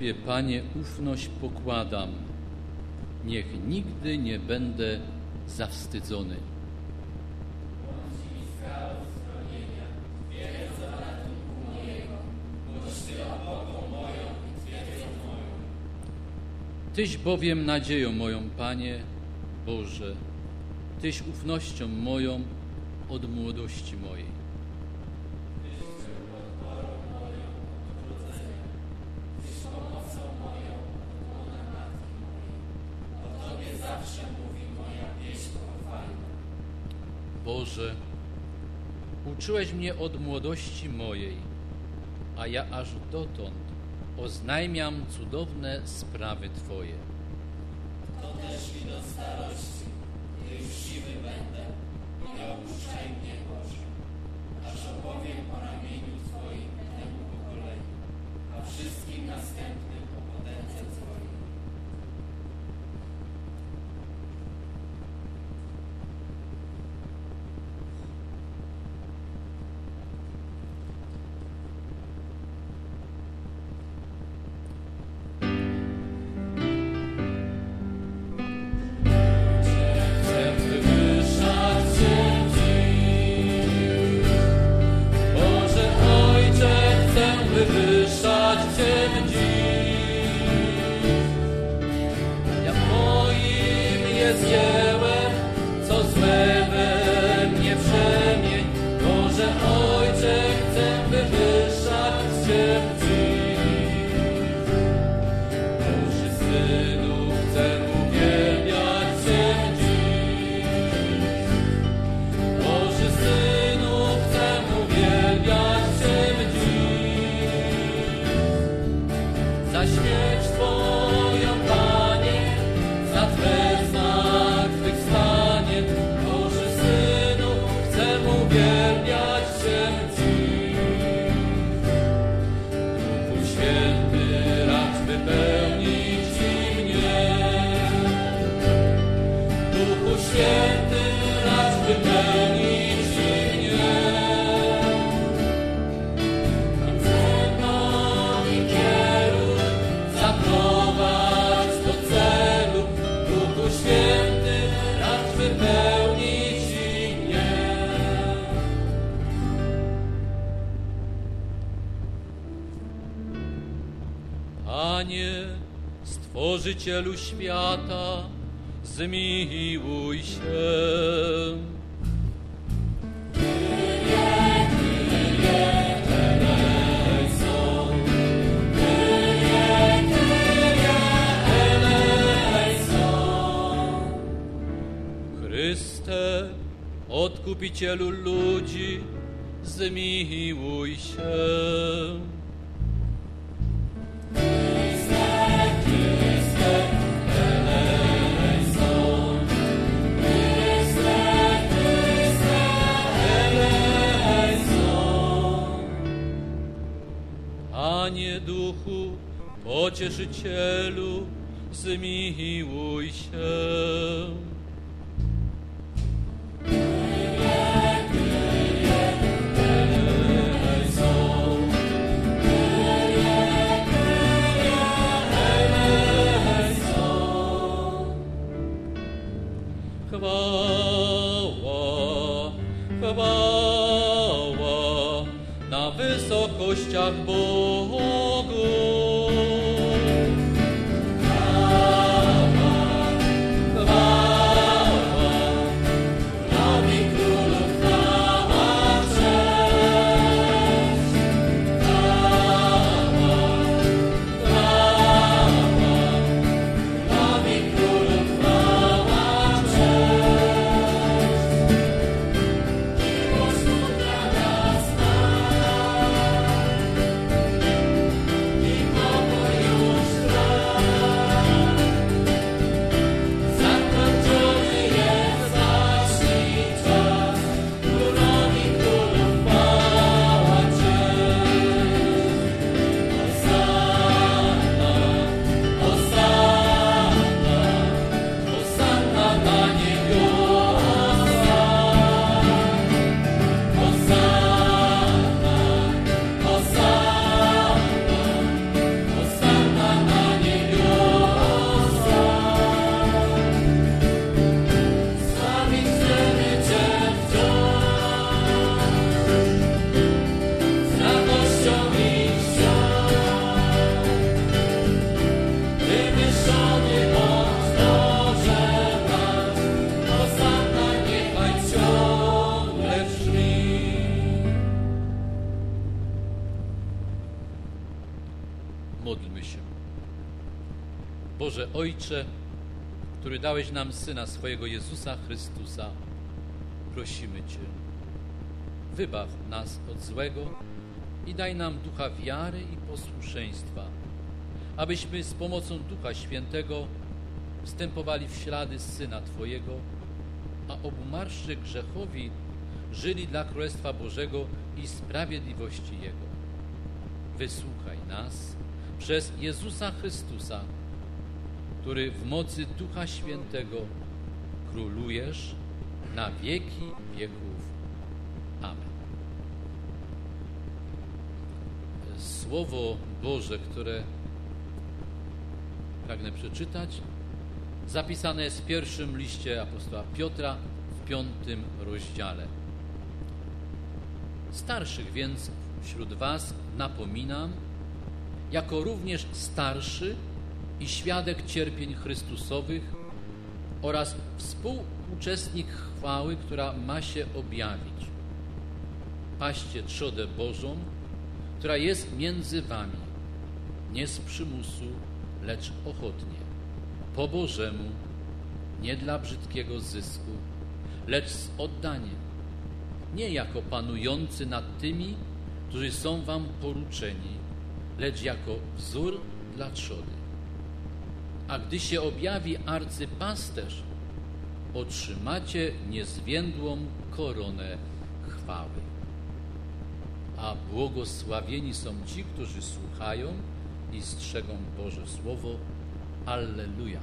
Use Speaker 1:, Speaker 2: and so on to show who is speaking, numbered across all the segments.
Speaker 1: Tobie, Panie, ufność pokładam. Niech nigdy nie będę zawstydzony. Tyś bowiem nadzieją moją, Panie Boże, Tyś ufnością moją od młodości mojej. Uczyłeś mnie od młodości mojej, a ja aż dotąd oznajmiam cudowne sprawy Twoje.
Speaker 2: To też mi do starości, gdy już siwy będę, nie opuszczaj mnie, Boże, aż opowiem o ramieniu Twoim temu pokoleniu, a wszystkim następnym
Speaker 1: Stworzycielu świata, zmiłuj się. Odkupicielu
Speaker 2: above. Ojcze, który dałeś nam Syna swojego Jezusa Chrystusa, prosimy Cię, wybaw nas od złego i daj nam ducha wiary i posłuszeństwa, abyśmy z pomocą Ducha Świętego wstępowali w ślady Syna Twojego, a obumarszy grzechowi żyli dla Królestwa Bożego i sprawiedliwości Jego. Wysłuchaj nas przez Jezusa Chrystusa, który w mocy Ducha Świętego królujesz na wieki wieków. Amen. Słowo Boże, które pragnę przeczytać, zapisane jest w pierwszym liście apostoła Piotra w piątym rozdziale. Starszych więc wśród Was napominam, jako również starszy i świadek cierpień Chrystusowych oraz współuczestnik chwały, która ma się objawić. Paście trzodę Bożą, która jest między Wami, nie z przymusu, lecz ochotnie, po Bożemu, nie dla brzydkiego zysku, lecz z oddaniem, nie jako panujący nad tymi, którzy są Wam poruczeni, lecz jako wzór dla trzody. A gdy się objawi arcypasterz, otrzymacie niezwiędłą koronę chwały. A błogosławieni są ci, którzy słuchają i strzegą Boże Słowo. Alleluja.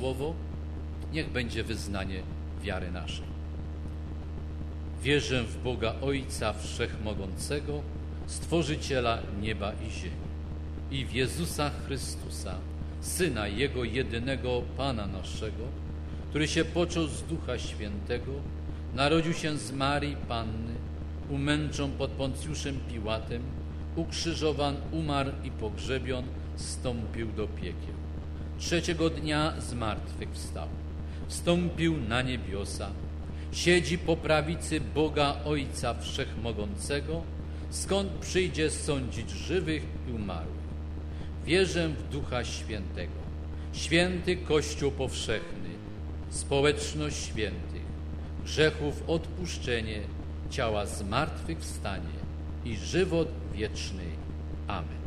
Speaker 2: Słowo niech będzie wyznanie wiary naszej. Wierzę w Boga Ojca Wszechmogącego, Stworzyciela nieba i ziemi i w Jezusa Chrystusa, Syna Jego jedynego Pana naszego, który się począł z Ducha Świętego, narodził się z Marii Panny, umęczon pod Poncjuszem Piłatem, ukrzyżowan, umarł i pogrzebion, wstąpił do piekieł. Trzeciego dnia z martwych wstał, wstąpił na niebiosa, siedzi po prawicy Boga Ojca Wszechmogącego, skąd przyjdzie sądzić żywych i umarłych. Wierzę w Ducha Świętego, święty Kościół powszechny, społeczność świętych, grzechów odpuszczenie, ciała zmartwychwstanie. I żywot wieczny. Amen.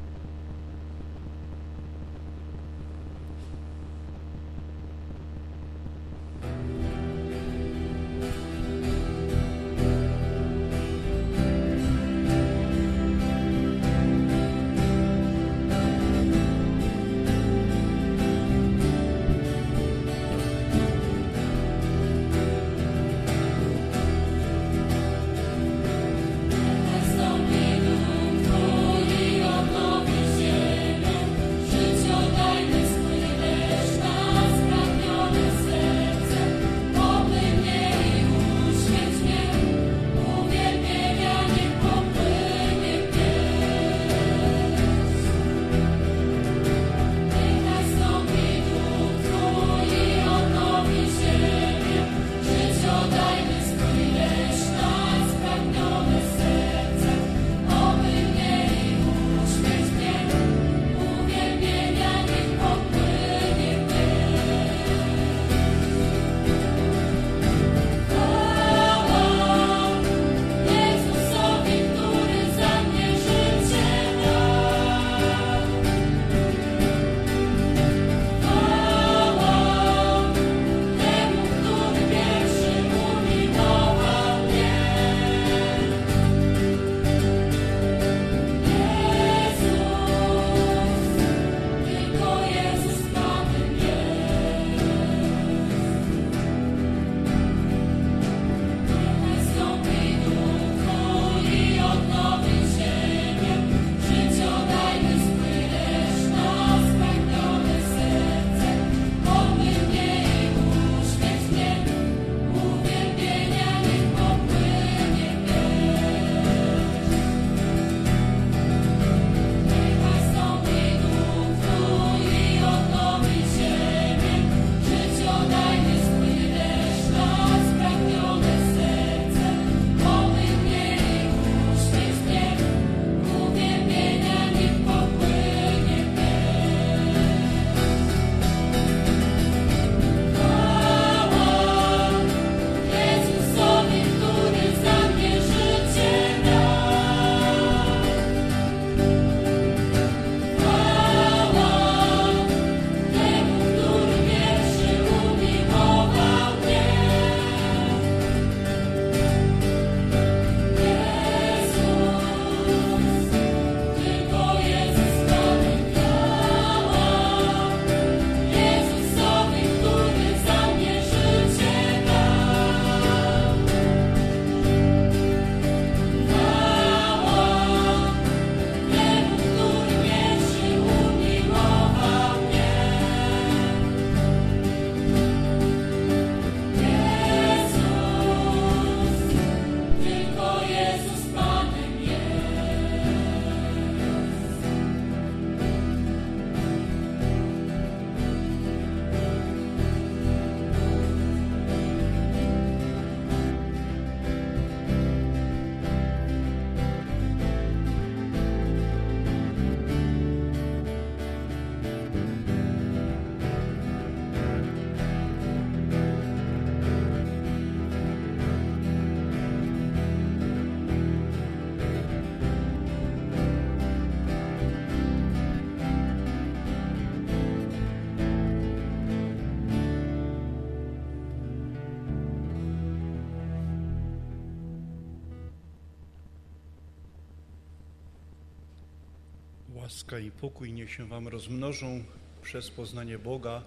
Speaker 3: Pokój niech się Wam rozmnożą przez poznanie Boga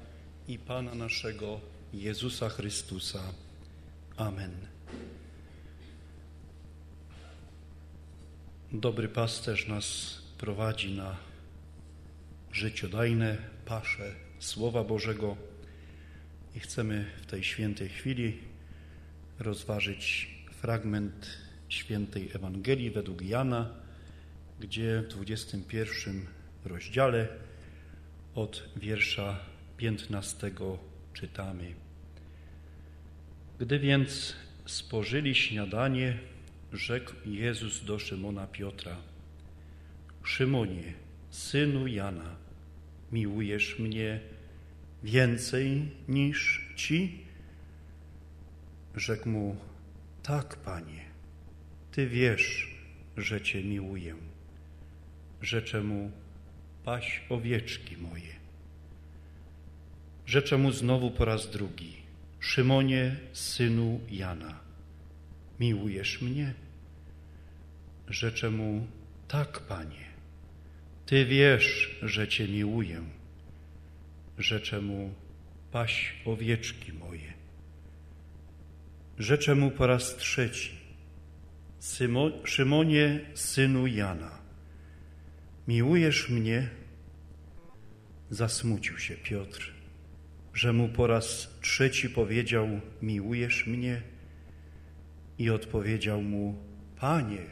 Speaker 3: i Pana naszego Jezusa Chrystusa. Amen. Dobry pasterz nas prowadzi na życiodajne pasze Słowa Bożego i chcemy w tej świętej chwili rozważyć fragment świętej Ewangelii według Jana, gdzie w 21 rozdziale od wiersza 15 czytamy. Gdy więc spożyli śniadanie, rzekł Jezus do Szymona Piotra: Szymonie, synu Jana, miłujesz mnie więcej niż ci? Rzekł mu: Tak, panie, ty wiesz, że cię miłuję. Rzeczę mu: Paś owieczki moje. Rzeczę mu znowu po raz drugi: Szymonie, synu Jana, miłujesz mnie? Rzeczę mu: Tak, panie, ty wiesz, że cię miłuję. Rzeczę mu: Paś owieczki moje. Rzeczę mu po raz trzeci: Symo, Szymonie, synu Jana, miłujesz mnie? Zasmucił się Piotr, że mu po raz trzeci powiedział: Miłujesz mnie? I odpowiedział mu: Panie,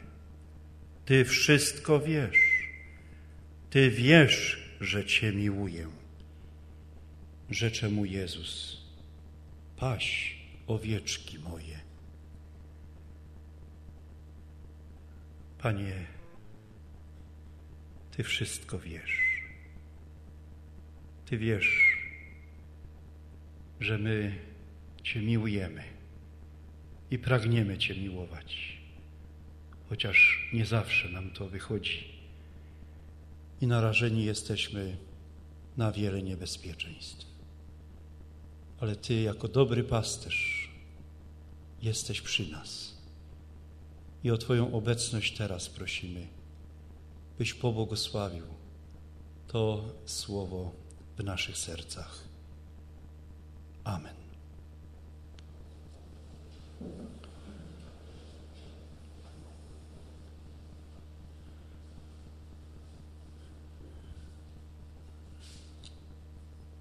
Speaker 3: ty wszystko wiesz. Ty wiesz, że Cię miłuję. Rzecze mu Jezus: Paś owieczki moje. Panie, Ty wszystko wiesz. Ty wiesz, że my Cię miłujemy i pragniemy Cię miłować, chociaż nie zawsze nam to wychodzi i narażeni jesteśmy na wiele niebezpieczeństw. Ale Ty, jako dobry pasterz, jesteś przy nas. I o Twoją obecność teraz prosimy, byś pobłogosławił to słowo w naszych sercach. Amen.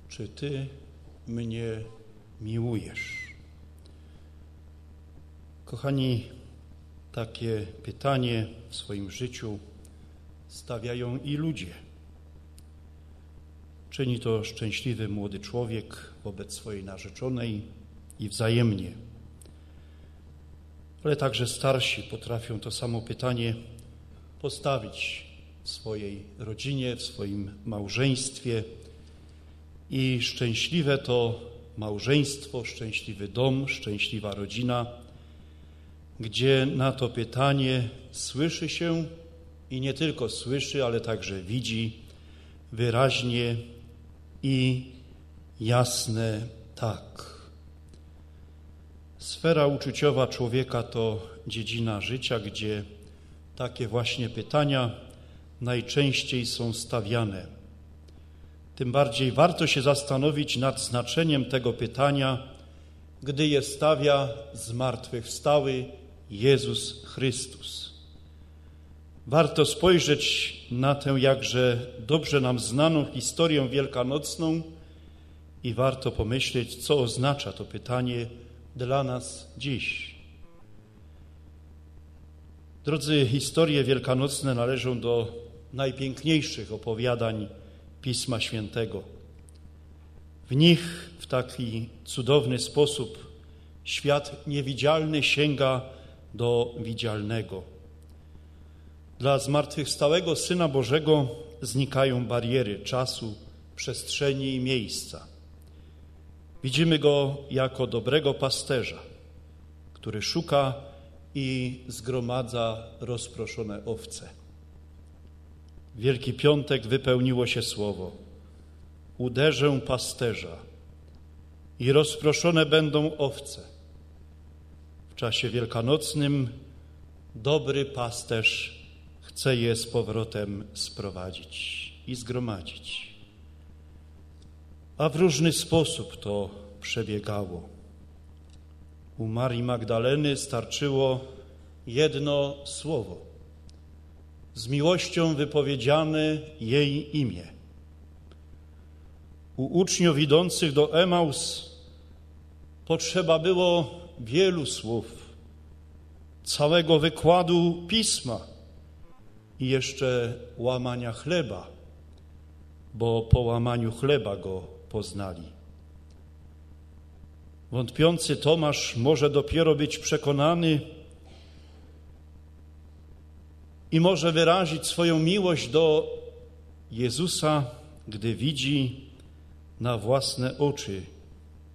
Speaker 3: Czy Ty mnie miłujesz? Kochani, takie pytanie w swoim życiu stawiają i ludzie. Czyni to szczęśliwy młody człowiek wobec swojej narzeczonej i wzajemnie. Ale także starsi potrafią to samo pytanie postawić w swojej rodzinie, w swoim małżeństwie i szczęśliwe to małżeństwo, szczęśliwy dom, szczęśliwa rodzina, gdzie na to pytanie słyszy się i nie tylko słyszy, ale także widzi wyraźnie i jasne tak. Sfera uczuciowa człowieka to dziedzina życia, gdzie takie właśnie pytania najczęściej są stawiane tym bardziej warto się zastanowić nad znaczeniem tego pytania, gdy je stawia zmartwychwstały Jezus Chrystus. Warto spojrzeć na tę jakże dobrze nam znaną historię wielkanocną i warto pomyśleć, co oznacza to pytanie dla nas dziś. Drodzy, historie wielkanocne należą do najpiękniejszych opowiadań Pisma Świętego. W nich w taki cudowny sposób świat niewidzialny sięga do widzialnego. Dla zmartwychwstałego Syna Bożego znikają bariery czasu, przestrzeni i miejsca. Widzimy go jako dobrego pasterza, który szuka i zgromadza rozproszone owce. Wielki Piątek wypełniło się słowo: Uderzę pasterza i rozproszone będą owce. W czasie wielkanocnym dobry pasterz chce je z powrotem sprowadzić. i zgromadzić. A w różny sposób to przebiegało. U Marii Magdaleny starczyło jedno słowo, z miłością wypowiedziane jej imię. U uczniów idących do Emaus potrzeba było wielu słów, całego wykładu pisma i jeszcze łamania chleba, bo po łamaniu chleba go poznali. Wątpiący Tomasz może dopiero być przekonany i może wyrazić swoją miłość do Jezusa, gdy widzi na własne oczy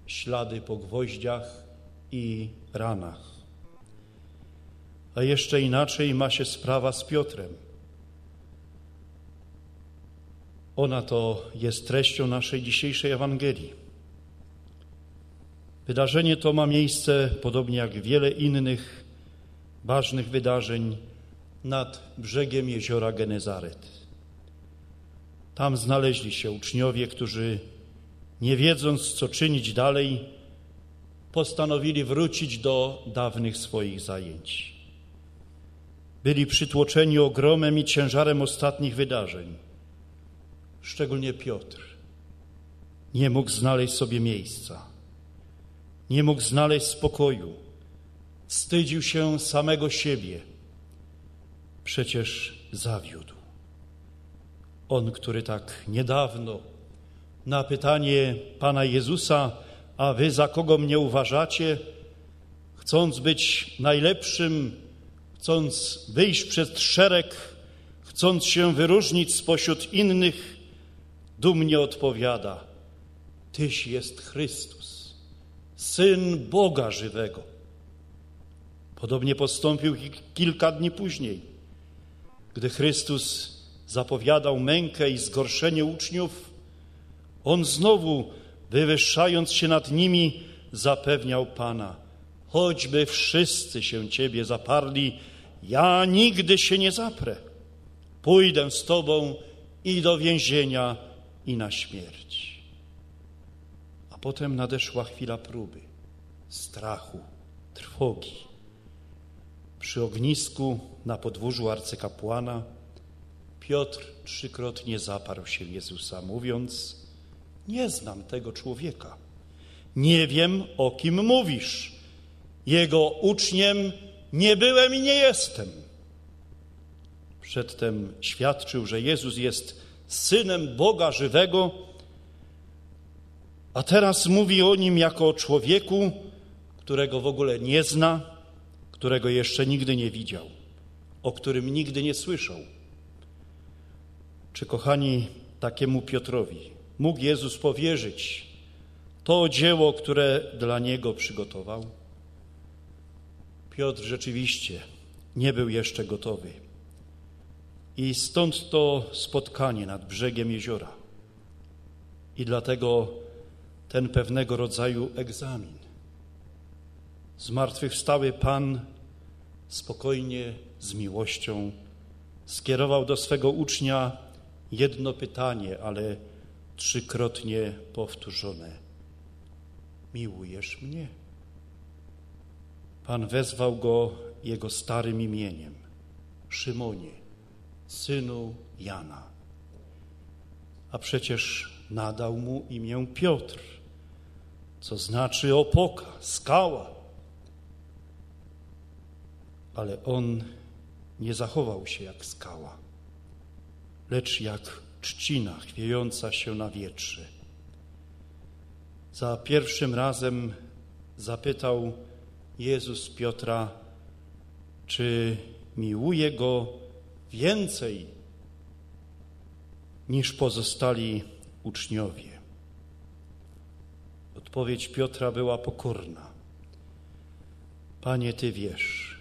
Speaker 3: ślady po gwoździach i ranach. A jeszcze inaczej ma się sprawa z Piotrem. Ona to jest treścią naszej dzisiejszej Ewangelii. Wydarzenie to ma miejsce, podobnie jak wiele innych ważnych wydarzeń, nad brzegiem jeziora Genezaret. Tam znaleźli się uczniowie, którzy nie wiedząc, co czynić dalej, postanowili wrócić do dawnych swoich zajęć. Byli przytłoczeni ogromem i ciężarem ostatnich wydarzeń. Szczególnie Piotr nie mógł znaleźć sobie miejsca, nie mógł znaleźć spokoju, wstydził się samego siebie. Przecież zawiódł. On, który tak niedawno na pytanie Pana Jezusa, a wy za kogo mnie uważacie, chcąc być najlepszym, chcąc wyjść przed szereg, chcąc się wyróżnić spośród innych, dumnie odpowiada: Tyś jest Chrystus, syn Boga żywego. Podobnie postąpił kilka dni później, gdy Chrystus zapowiadał mękę i zgorszenie uczniów on znowu, wywyższając się nad nimi, zapewniał Pana, choćby wszyscy się Ciebie zaparli, ja nigdy się nie zaprę. Pójdę z Tobą i do więzienia, i na śmierć. A potem nadeszła chwila próby, strachu, trwogi. Przy ognisku na podwórzu arcykapłana Piotr trzykrotnie zaparł się Jezusa, mówiąc: nie znam tego człowieka. Nie wiem, o kim mówisz. Jego uczniem nie byłem i nie jestem. Przedtem świadczył, że Jezus jest synem Boga żywego, a teraz mówi o nim jako o człowieku, którego w ogóle nie zna, którego jeszcze nigdy nie widział, o którym nigdy nie słyszał. Czy kochani, takiemu Piotrowi mógł Jezus powierzyć to dzieło, które dla niego przygotował? Piotr rzeczywiście nie był jeszcze gotowy. I stąd to spotkanie nad brzegiem jeziora. I dlatego ten pewnego rodzaju egzamin. Zmartwychwstały Pan spokojnie, z miłością skierował do swego ucznia jedno pytanie, ale trzykrotnie powtórzone: Miłujesz mnie? Pan wezwał go jego starym imieniem Szymonie, synu Jana. A przecież nadał mu imię Piotr, co znaczy opoka, skała. Ale on nie zachował się jak skała, lecz jak trzcina chwiejąca się na wietrze. Za pierwszym razem zapytał Jezus Piotra, czy miłuje go więcej niż pozostali uczniowie. Odpowiedź Piotra była pokorna. Panie, Ty wiesz,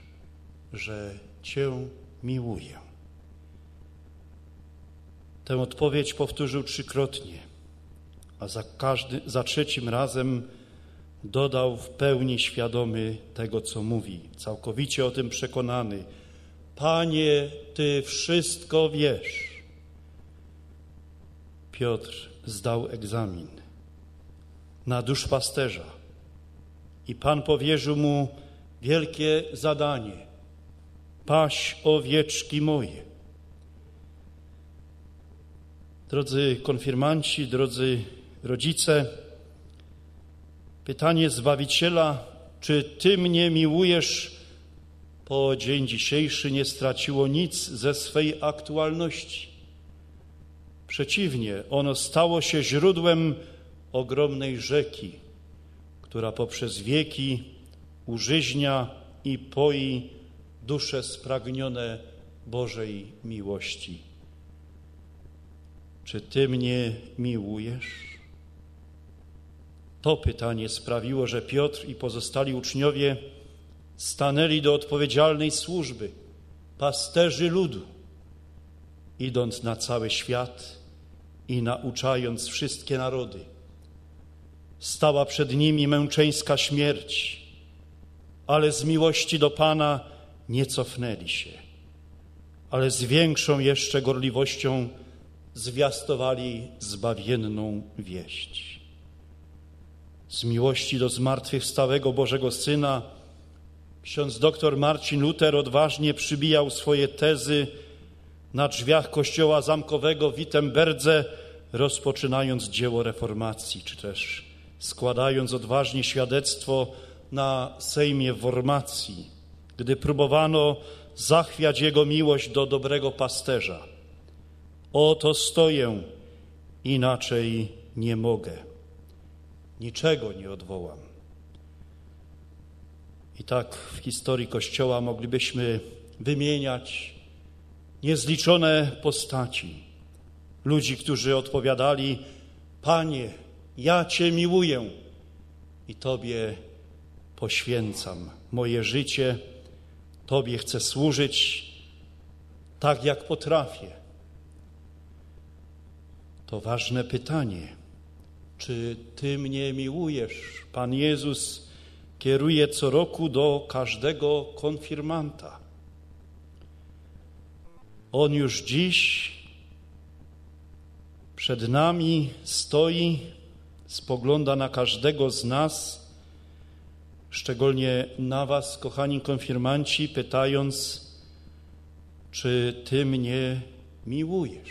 Speaker 3: że Cię miłuję. Tę odpowiedź powtórzył trzykrotnie, a za, każdy, za trzecim razem dodał w pełni świadomy tego, co mówi, całkowicie o tym przekonany. Panie, Ty wszystko wiesz. Piotr zdał egzamin na duszpasterza i Pan powierzył mu wielkie zadanie: paś owieczki moje. Drodzy konfirmanci, drodzy rodzice, pytanie Zbawiciela, czy Ty mnie miłujesz, po dzień dzisiejszy nie straciło nic ze swej aktualności. Przeciwnie, ono stało się źródłem ogromnej rzeki, która poprzez wieki użyźnia i poi dusze spragnione Bożej miłości. Czy Ty mnie miłujesz? To pytanie sprawiło, że Piotr i pozostali uczniowie stanęli do odpowiedzialnej służby, pasterzy ludu, idąc na cały świat i nauczając wszystkie narody. Stała przed nimi męczeńska śmierć, ale z miłości do Pana nie cofnęli się, ale z większą jeszcze gorliwością zwiastowali zbawienną wieść. Z miłości do zmartwychwstałego Bożego Syna ksiądz dr Marcin Luther odważnie przybijał swoje tezy na drzwiach kościoła zamkowego w Wittenberdze, rozpoczynając dzieło reformacji, czy też składając odważnie świadectwo na Sejmie Wormacji, gdy próbowano zachwiać jego miłość do dobrego pasterza. Oto stoję, inaczej nie mogę. Niczego nie odwołam. I tak w historii Kościoła moglibyśmy wymieniać niezliczone postaci ludzi, którzy odpowiadali: Panie, ja Cię miłuję i Tobie poświęcam moje życie, Tobie chcę służyć tak, jak potrafię. To ważne pytanie. Czy Ty mnie miłujesz? Pan Jezus kieruje co roku do każdego konfirmanta. On już dziś przed nami stoi, spogląda na każdego z nas, szczególnie na Was, kochani konfirmanci, pytając, czy Ty mnie miłujesz?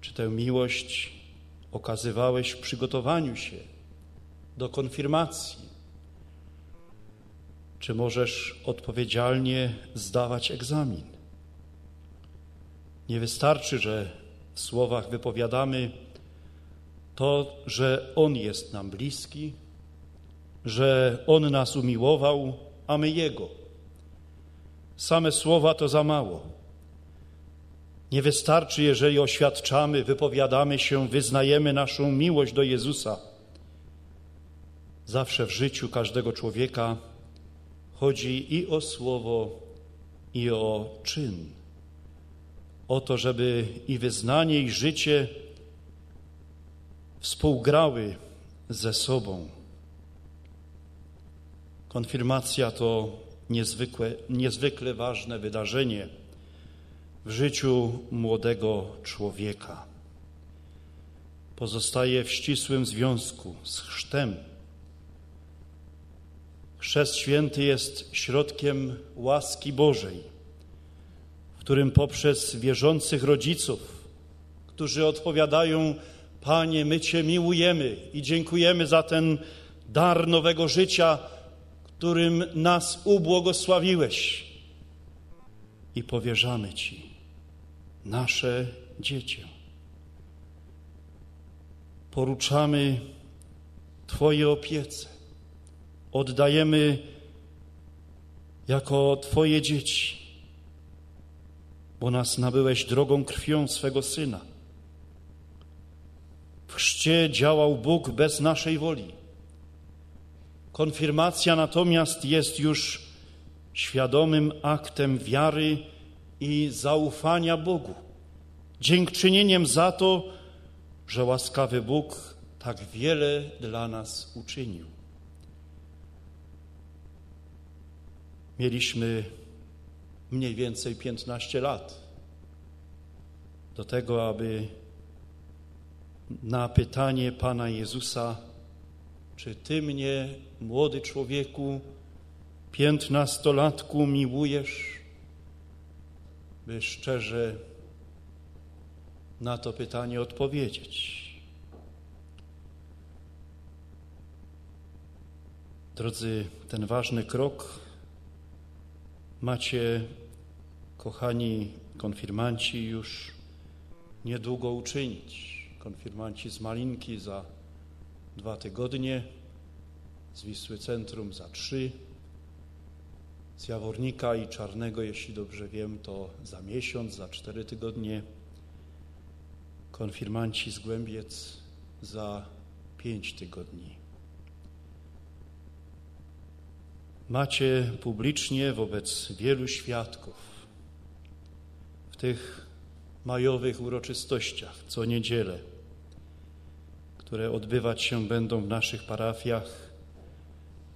Speaker 3: Czy tę miłość okazywałeś w przygotowaniu się do konfirmacji? Czy możesz odpowiedzialnie zdawać egzamin? Nie wystarczy, że w słowach wypowiadamy to, że On jest nam bliski, że On nas umiłował, a my Jego. Same słowa to za mało. Nie wystarczy, jeżeli oświadczamy, wypowiadamy się, wyznajemy naszą miłość do Jezusa. Zawsze w życiu każdego człowieka chodzi i o słowo, i o czyn. O to, żeby i wyznanie, i życie współgrały ze sobą. Konfirmacja to niezwykle, niezwykle ważne wydarzenie w życiu młodego człowieka. Pozostaje w ścisłym związku z chrztem. Chrzest święty jest środkiem łaski Bożej, w którym poprzez wierzących rodziców, którzy odpowiadają: Panie, my Cię miłujemy i dziękujemy za ten dar nowego życia, którym nas ubłogosławiłeś, i powierzamy Ci nasze dziecię. Poruczamy Twoje opiece. Oddajemy jako Twoje dzieci, bo nas nabyłeś drogą krwią swego Syna. W chrzcie działał Bóg bez naszej woli. Konfirmacja natomiast jest już świadomym aktem wiary i zaufania Bogu. Dziękczynieniem za to, że łaskawy Bóg tak wiele dla nas uczynił. Mieliśmy mniej więcej 15 lat. do tego, aby na pytanie Pana Jezusa, czy Ty mnie, młody człowieku, piętnastolatku, miłujesz, by szczerze na to pytanie odpowiedzieć. Drodzy, ten ważny krok macie, kochani konfirmanci, już niedługo uczynić. Konfirmanci z Malinki za dwa tygodnie, z Wisły Centrum za trzy, z Jawornika i Czarnego, jeśli dobrze wiem, to za miesiąc, za cztery tygodnie. Konfirmanci z Głębiec za pięć tygodni. Macie publicznie wobec wielu świadków w tych majowych uroczystościach co niedzielę, które odbywać się będą w naszych parafiach,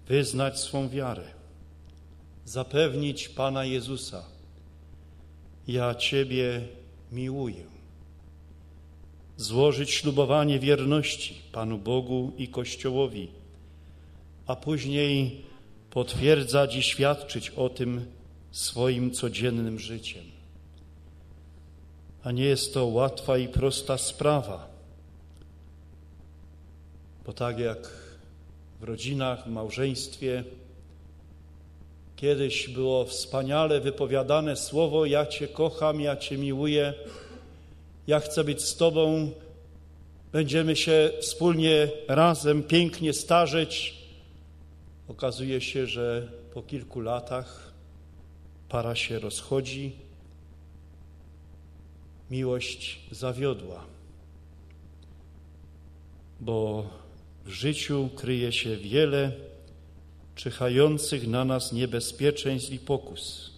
Speaker 3: wyznać swą wiarę, zapewnić Pana Jezusa: Ja Ciebie miłuję, złożyć ślubowanie wierności Panu Bogu i Kościołowi, a później potwierdzać i świadczyć o tym swoim codziennym życiem. A nie jest to łatwa i prosta sprawa, bo tak jak w rodzinach, w małżeństwie, kiedyś było wspaniale wypowiadane słowo: Ja Cię kocham, ja Cię miłuję, ja chcę być z Tobą, będziemy się wspólnie razem pięknie starzeć Okazuje się, że po kilku latach para się rozchodzi, miłość zawiodła, bo w życiu kryje się wiele czyhających na nas niebezpieczeństw i pokus.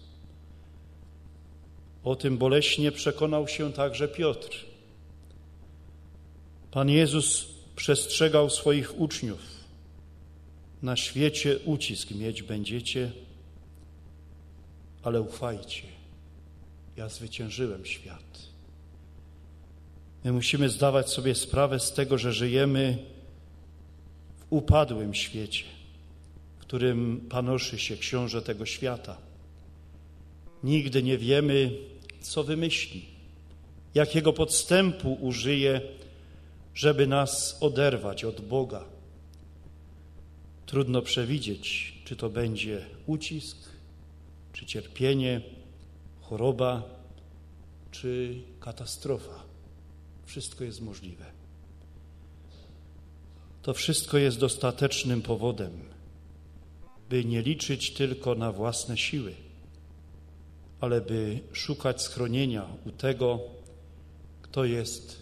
Speaker 3: O tym boleśnie przekonał się także Piotr. Pan Jezus przestrzegał swoich uczniów na świecie ucisk mieć będziecie, ale ufajcie, ja zwyciężyłem świat. My musimy zdawać sobie sprawę z tego, że żyjemy w upadłym świecie, w którym panoszy się książę tego świata. Nigdy nie wiemy, co wymyśli, jakiego podstępu użyje, żeby nas oderwać od Boga Trudno przewidzieć, czy to będzie ucisk, czy cierpienie, choroba, czy katastrofa. Wszystko jest możliwe. To wszystko jest dostatecznym powodem, by nie liczyć tylko na własne siły, ale by szukać schronienia u tego, kto jest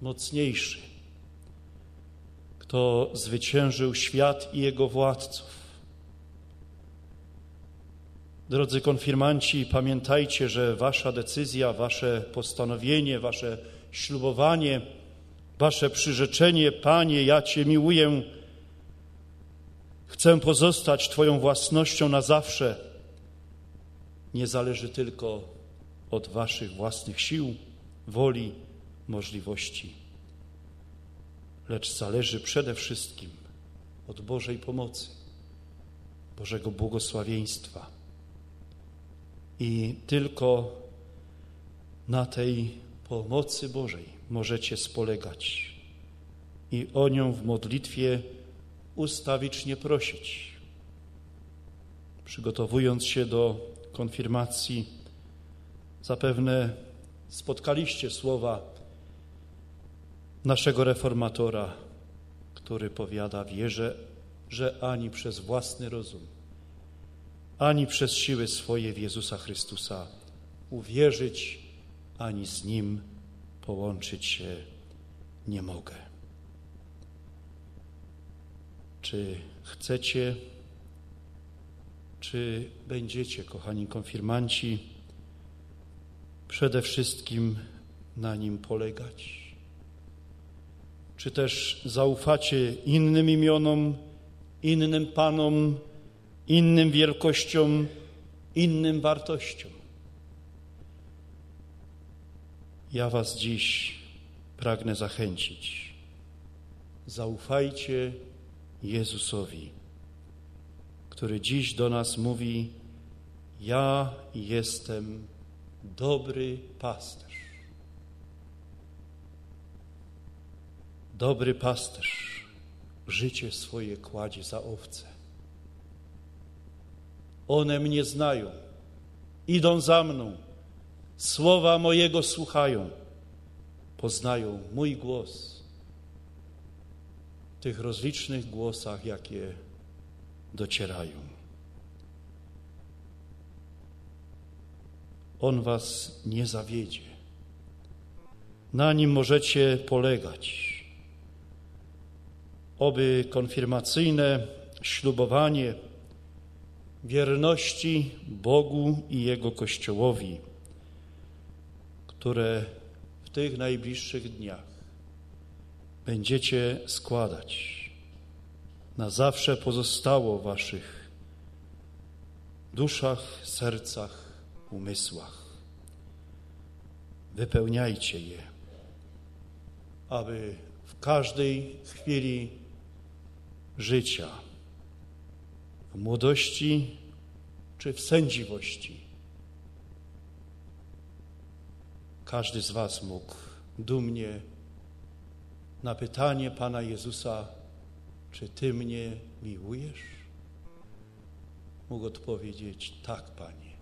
Speaker 3: mocniejszy kto zwyciężył świat i jego władców. Drodzy konfirmanci, pamiętajcie, że Wasza decyzja, Wasze postanowienie, Wasze ślubowanie, Wasze przyrzeczenie, Panie, ja Cię miłuję, chcę pozostać Twoją własnością na zawsze, nie zależy tylko od Waszych własnych sił, woli, możliwości lecz zależy przede wszystkim od Bożej pomocy, Bożego błogosławieństwa. I tylko na tej pomocy Bożej możecie spolegać i o nią w modlitwie ustawicznie prosić. Przygotowując się do konfirmacji, zapewne spotkaliście słowa naszego reformatora, który powiada, wierzę, że ani przez własny rozum, ani przez siły swoje w Jezusa Chrystusa uwierzyć, ani z Nim połączyć się nie mogę. Czy chcecie, czy będziecie, kochani konfirmanci, przede wszystkim na Nim polegać? Czy też zaufacie innym imionom, innym panom, innym wielkościom, innym wartościom. Ja Was dziś pragnę zachęcić. Zaufajcie Jezusowi, który dziś do nas mówi: Ja jestem dobry pasterz. Dobry pasterz życie swoje kładzie za owce. One mnie znają, idą za mną, słowa mojego słuchają, poznają mój głos w tych rozlicznych głosach, jakie docierają. On was nie zawiedzie. Na nim możecie polegać. Oby konfirmacyjne ślubowanie wierności Bogu i Jego Kościołowi, które w tych najbliższych dniach będziecie składać, na zawsze pozostało w Waszych duszach, sercach, umysłach. Wypełniajcie je, aby w każdej chwili życia, w młodości czy w sędziwości, każdy z Was mógł dumnie na pytanie Pana Jezusa, czy Ty mnie miłujesz? Mógł odpowiedzieć, tak, Panie,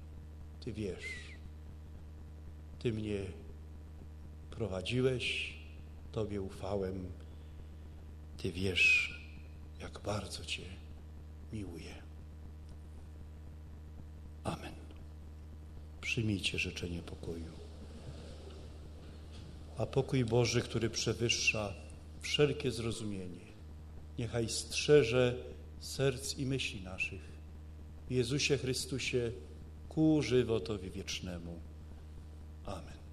Speaker 3: Ty wiesz, Ty mnie prowadziłeś, Tobie ufałem, Ty wiesz, jak bardzo Cię miłuję. Amen. Przyjmijcie życzenie pokoju. A pokój Boży, który przewyższa wszelkie zrozumienie, niechaj strzeże serc i myśli naszych w Jezusie Chrystusie ku żywotowi wiecznemu. Amen.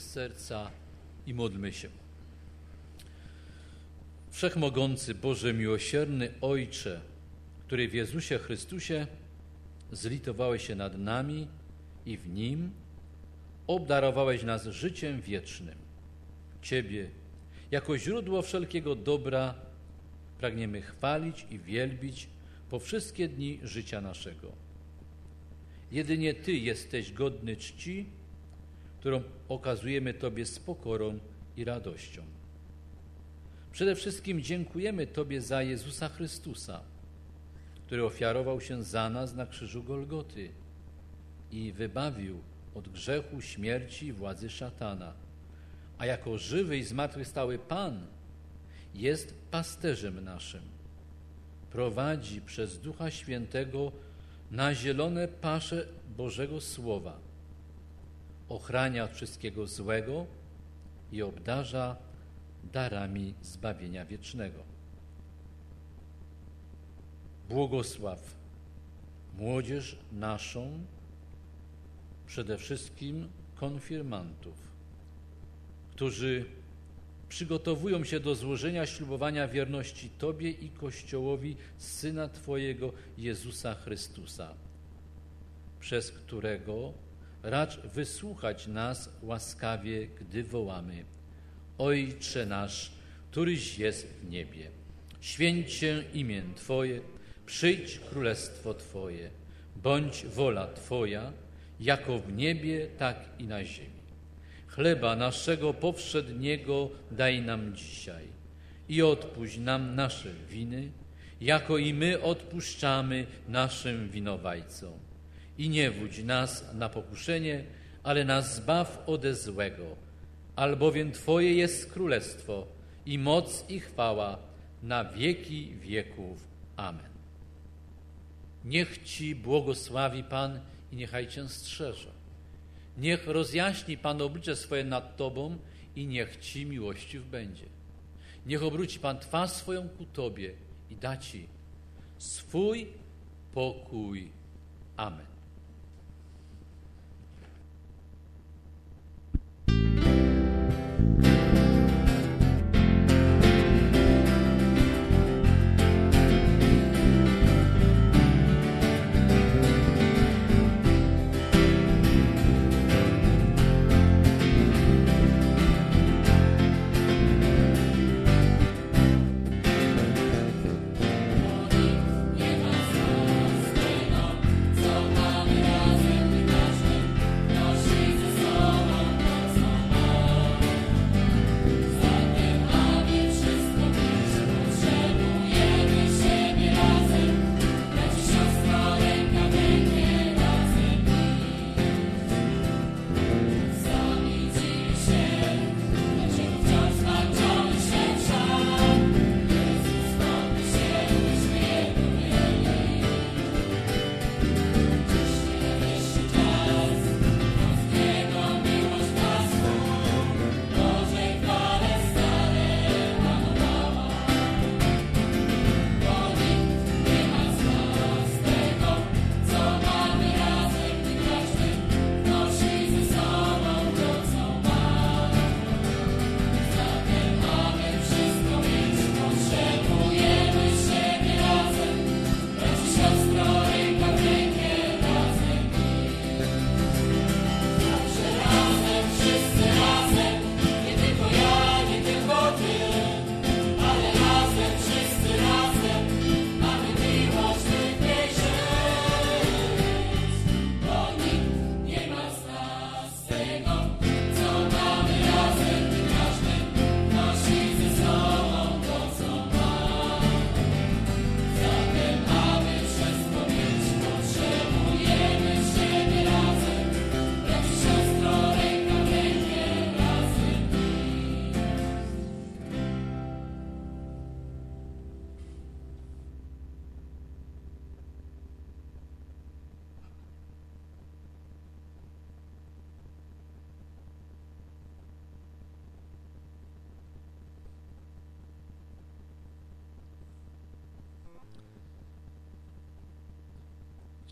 Speaker 2: Swoje serca i modlmy się. Wszechmogący Boże miłosierny Ojcze, który w Jezusie Chrystusie zlitowałeś się nad nami i w Nim obdarowałeś nas życiem wiecznym. Ciebie, jako źródło wszelkiego dobra, pragniemy chwalić i wielbić po wszystkie dni życia naszego. Jedynie Ty jesteś godny czci, którą okazujemy Tobie z pokorą i radością. Przede wszystkim dziękujemy Tobie za Jezusa Chrystusa, który ofiarował się za nas na krzyżu Golgoty i wybawił od grzechu, śmierci i władzy szatana. A jako żywy i zmartwychwstały Pan jest pasterzem naszym. Prowadzi przez Ducha Świętego na zielone pasze Bożego Słowa. Ochrania od wszystkiego złego i obdarza darami zbawienia wiecznego. Błogosław młodzież naszą, przede wszystkim konfirmantów, którzy przygotowują się do złożenia ślubowania wierności Tobie i Kościołowi Syna Twojego Jezusa Chrystusa, przez którego racz wysłuchać nas łaskawie, gdy wołamy Ojcze nasz, któryś jest w niebie, święć się imię Twoje, przyjdź królestwo Twoje, bądź wola Twoja, jako w niebie, tak i na ziemi. Chleba naszego powszedniego daj nam dzisiaj i odpuść nam nasze winy, jako i my odpuszczamy naszym winowajcom. I nie wódź nas na pokuszenie, ale nas zbaw ode złego, albowiem Twoje jest królestwo i moc i chwała na wieki wieków. Amen. Niech Ci błogosławi Pan i niechaj Cię strzeże. Niech rozjaśni Pan oblicze swoje nad Tobą i niech Ci miłościw będzie. Niech obróci Pan twarz swoją ku Tobie i da Ci swój pokój. Amen.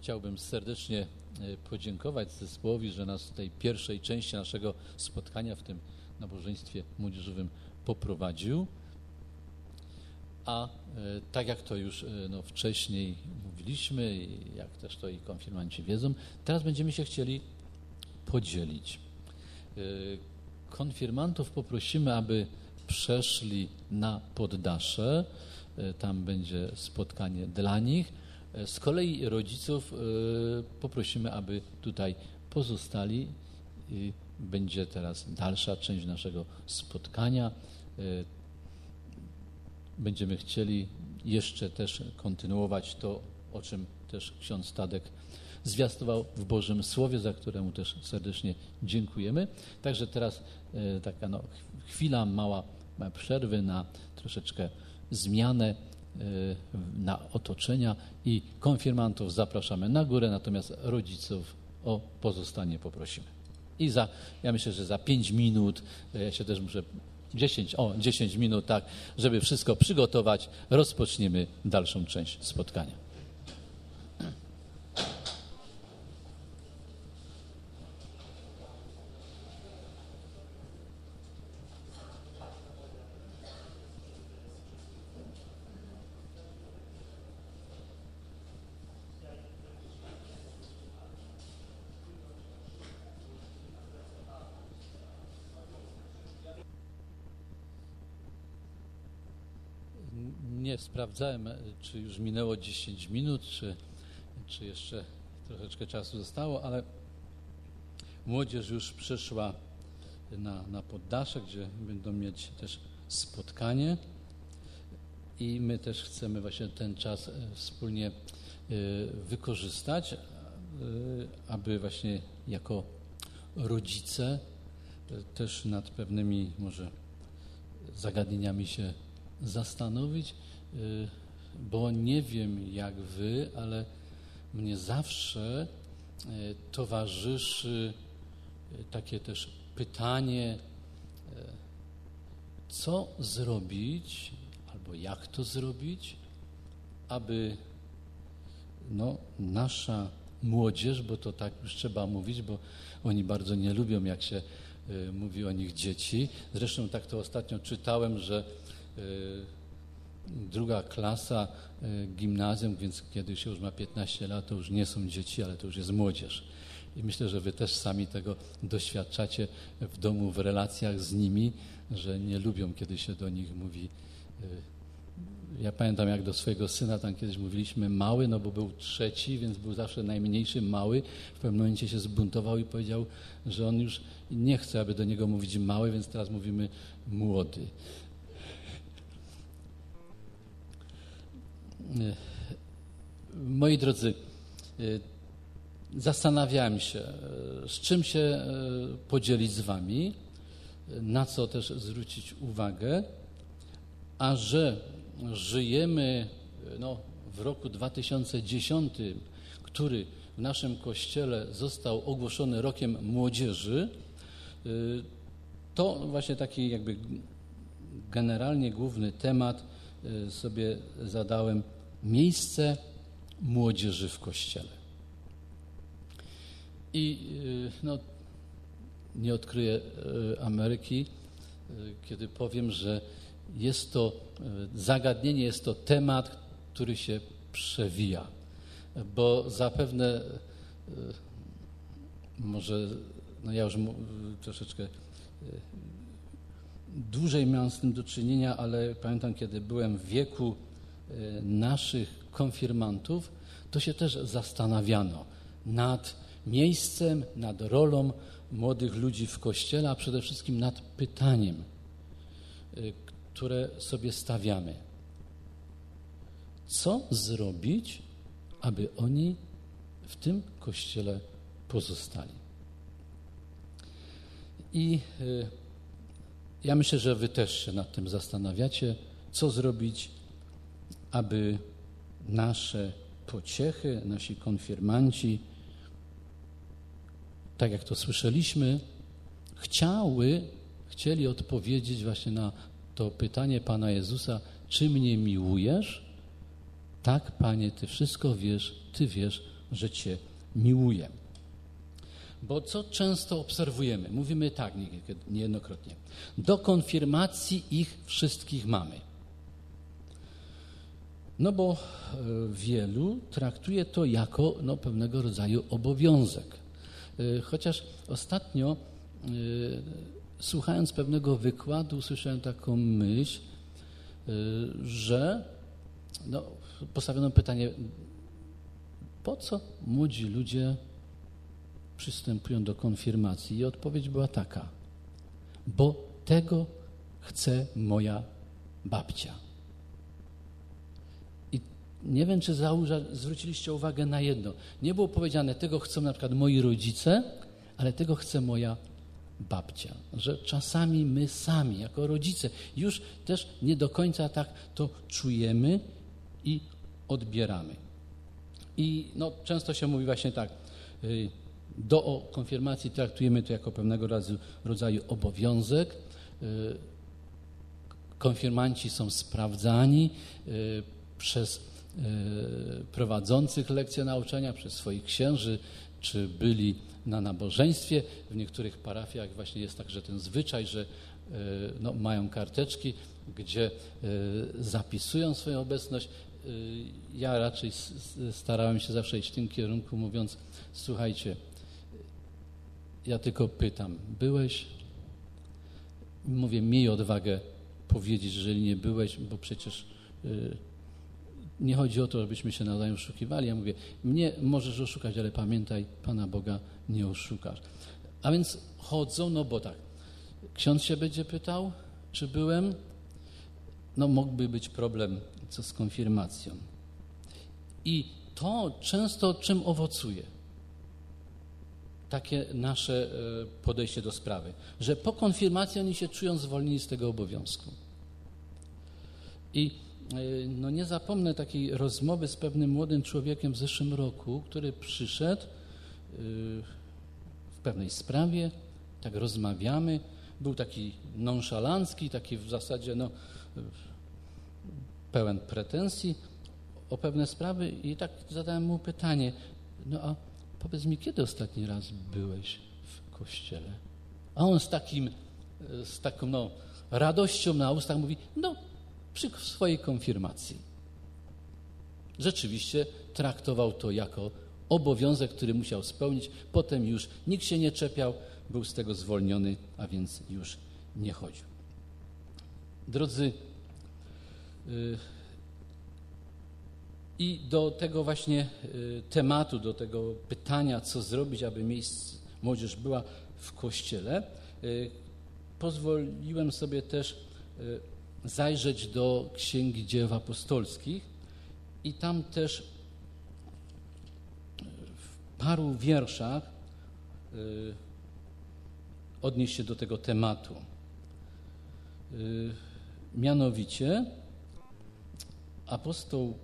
Speaker 2: Chciałbym serdecznie podziękować zespołowi, że nas w tej pierwszej części naszego spotkania w tym nabożeństwie młodzieżowym poprowadził. A tak jak to już no, wcześniej mówiliśmy, jak też to i konfirmanci wiedzą, teraz będziemy się chcieli podzielić. Konfirmantów poprosimy, aby przeszli na poddasze. E, tam będzie spotkanie dla nich. Z kolei rodziców e, poprosimy, aby tutaj pozostali. Będzie teraz dalsza część naszego spotkania. Będziemy chcieli jeszcze też kontynuować to, o czym też ksiądz Tadek zwiastował w Bożym Słowie, za któremu też serdecznie dziękujemy. Także teraz taka no, chwila mała przerwy na troszeczkę zmianę na otoczenia i konfirmantów zapraszamy na górę, natomiast rodziców o pozostanie poprosimy. I za, ja myślę, że za 5 minut, e, ja się też muszę 10, o 10 minut, tak, żeby wszystko przygotować, rozpoczniemy dalszą część spotkania. nie sprawdzałem, czy już minęło 10 minut, czy, czy jeszcze troszeczkę czasu zostało, ale młodzież już przyszła na, na poddasze, gdzie będą mieć też spotkanie. I my też chcemy właśnie ten czas e, wspólnie e, wykorzystać, e, aby właśnie jako rodzice też nad pewnymi może zagadnieniami się zastanowić bo nie wiem jak wy, ale mnie zawsze y, towarzyszy y, takie też pytanie, co zrobić, albo jak to zrobić, aby no, nasza młodzież, bo to tak już trzeba mówić, bo oni bardzo nie lubią, jak się y, mówi o nich dzieci. Zresztą tak to ostatnio czytałem, że y, druga klasa e, gimnazjum, więc kiedy się już ma 15 lat, to już nie są dzieci, ale to już jest młodzież. I myślę, że wy też sami tego doświadczacie w domu, w relacjach z nimi, że nie lubią, kiedy się do nich mówi. E, ja pamiętam, jak do swojego syna tam kiedyś mówiliśmy mały, no bo był trzeci, więc był zawsze najmniejszy, mały. W pewnym momencie się zbuntował i powiedział, że on już nie chce, aby do niego mówić mały, więc teraz mówimy młody. Moi drodzy, e, zastanawiałem się, e, z czym się podzielić z Wami, na co też zwrócić uwagę, a że żyjemy no, w roku 2010, który w naszym kościele został ogłoszony rokiem młodzieży, to właśnie taki jakby generalnie główny temat sobie zadałem miejsce młodzieży w kościele. I y, no, nie odkryję y, Ameryki, y, kiedy powiem, że jest to zagadnienie, jest to temat, który się przewija, bo zapewne może, no ja już troszeczkę dłużej miałem z tym do czynienia, ale pamiętam, kiedy byłem w wieku E, naszych konfirmantów, to się też zastanawiano nad miejscem, nad rolą młodych ludzi w kościele, a przede wszystkim nad pytaniem, e, które sobie stawiamy. Co zrobić, aby oni w tym kościele pozostali? I e, ja myślę, że Wy też się nad tym zastanawiacie, co zrobić, aby nasze pociechy, nasi konfirmanci, tak jak to słyszeliśmy, chciały, chcieli odpowiedzieć właśnie na to pytanie Pana Jezusa, czy mnie miłujesz? Tak, Panie, Ty wszystko wiesz, Ty wiesz, że Cię miłuję. Bo co często obserwujemy? Mówimy tak niejednokrotnie. Do konfirmacji ich wszystkich mamy. No bo e, wielu traktuje to jako no, pewnego rodzaju obowiązek. E, chociaż ostatnio, e, słuchając pewnego wykładu, usłyszałem taką myśl, że no, postawiono pytanie, po co młodzi ludzie przystępują do konfirmacji? I odpowiedź była taka, bo tego chce moja babcia. I nie wiem, czy zauża, zwróciliście uwagę na jedno. Nie było powiedziane, tego chcą na przykład moi rodzice, ale tego chce moja babcia. Że czasami my sami, jako rodzice, już też nie do końca tak to czujemy i odbieramy. I no, często się mówi właśnie tak, y, do konfirmacji traktujemy to jako pewnego rodzaju obowiązek. Y, konfirmanci są sprawdzani y, przez prowadzących lekcje nauczania, przez swoich księży, czy byli na nabożeństwie. W niektórych parafiach właśnie jest także ten zwyczaj, że no, mają karteczki, gdzie zapisują swoją obecność. Y, ja raczej starałem się zawsze iść w tym kierunku, mówiąc: Słuchajcie, ja tylko pytam, byłeś? Mówię, miej odwagę powiedzieć, jeżeli nie byłeś, bo przecież y, nie chodzi o to, żebyśmy się nawzajem oszukiwali. Ja mówię, mnie możesz oszukać, ale pamiętaj, Pana Boga nie oszukasz. A więc chodzą, no bo tak, ksiądz się będzie pytał, czy byłem, no mógłby być problem co z konfirmacją. I to często czym owocuje? Takie nasze e, podejście do sprawy, że po konfirmacji oni się czują zwolnieni z tego obowiązku. I e, no nie zapomnę takiej rozmowy z pewnym młodym człowiekiem w zeszłym roku, który przyszedł e, w pewnej sprawie, tak rozmawiamy, był taki nonszalancki, taki w zasadzie no, pełen pretensji o pewne sprawy i tak zadałem mu pytanie, no a powiedz mi, kiedy ostatni raz byłeś w kościele? A on z takim, z taką no, radością na ustach mówi, no przy swojej konfirmacji. Rzeczywiście traktował to jako obowiązek, który musiał spełnić. Potem już nikt się nie czepiał, był z tego zwolniony, a więc już nie chodził. Drodzy Y, I do tego właśnie y, tematu, do tego pytania, co zrobić, aby miejsc, młodzież była w kościele, y, pozwoliłem sobie też zajrzeć do Księgi Dzieł Apostolskich i tam też w paru wierszach odnieść się do tego tematu. Mianowicie apostoł,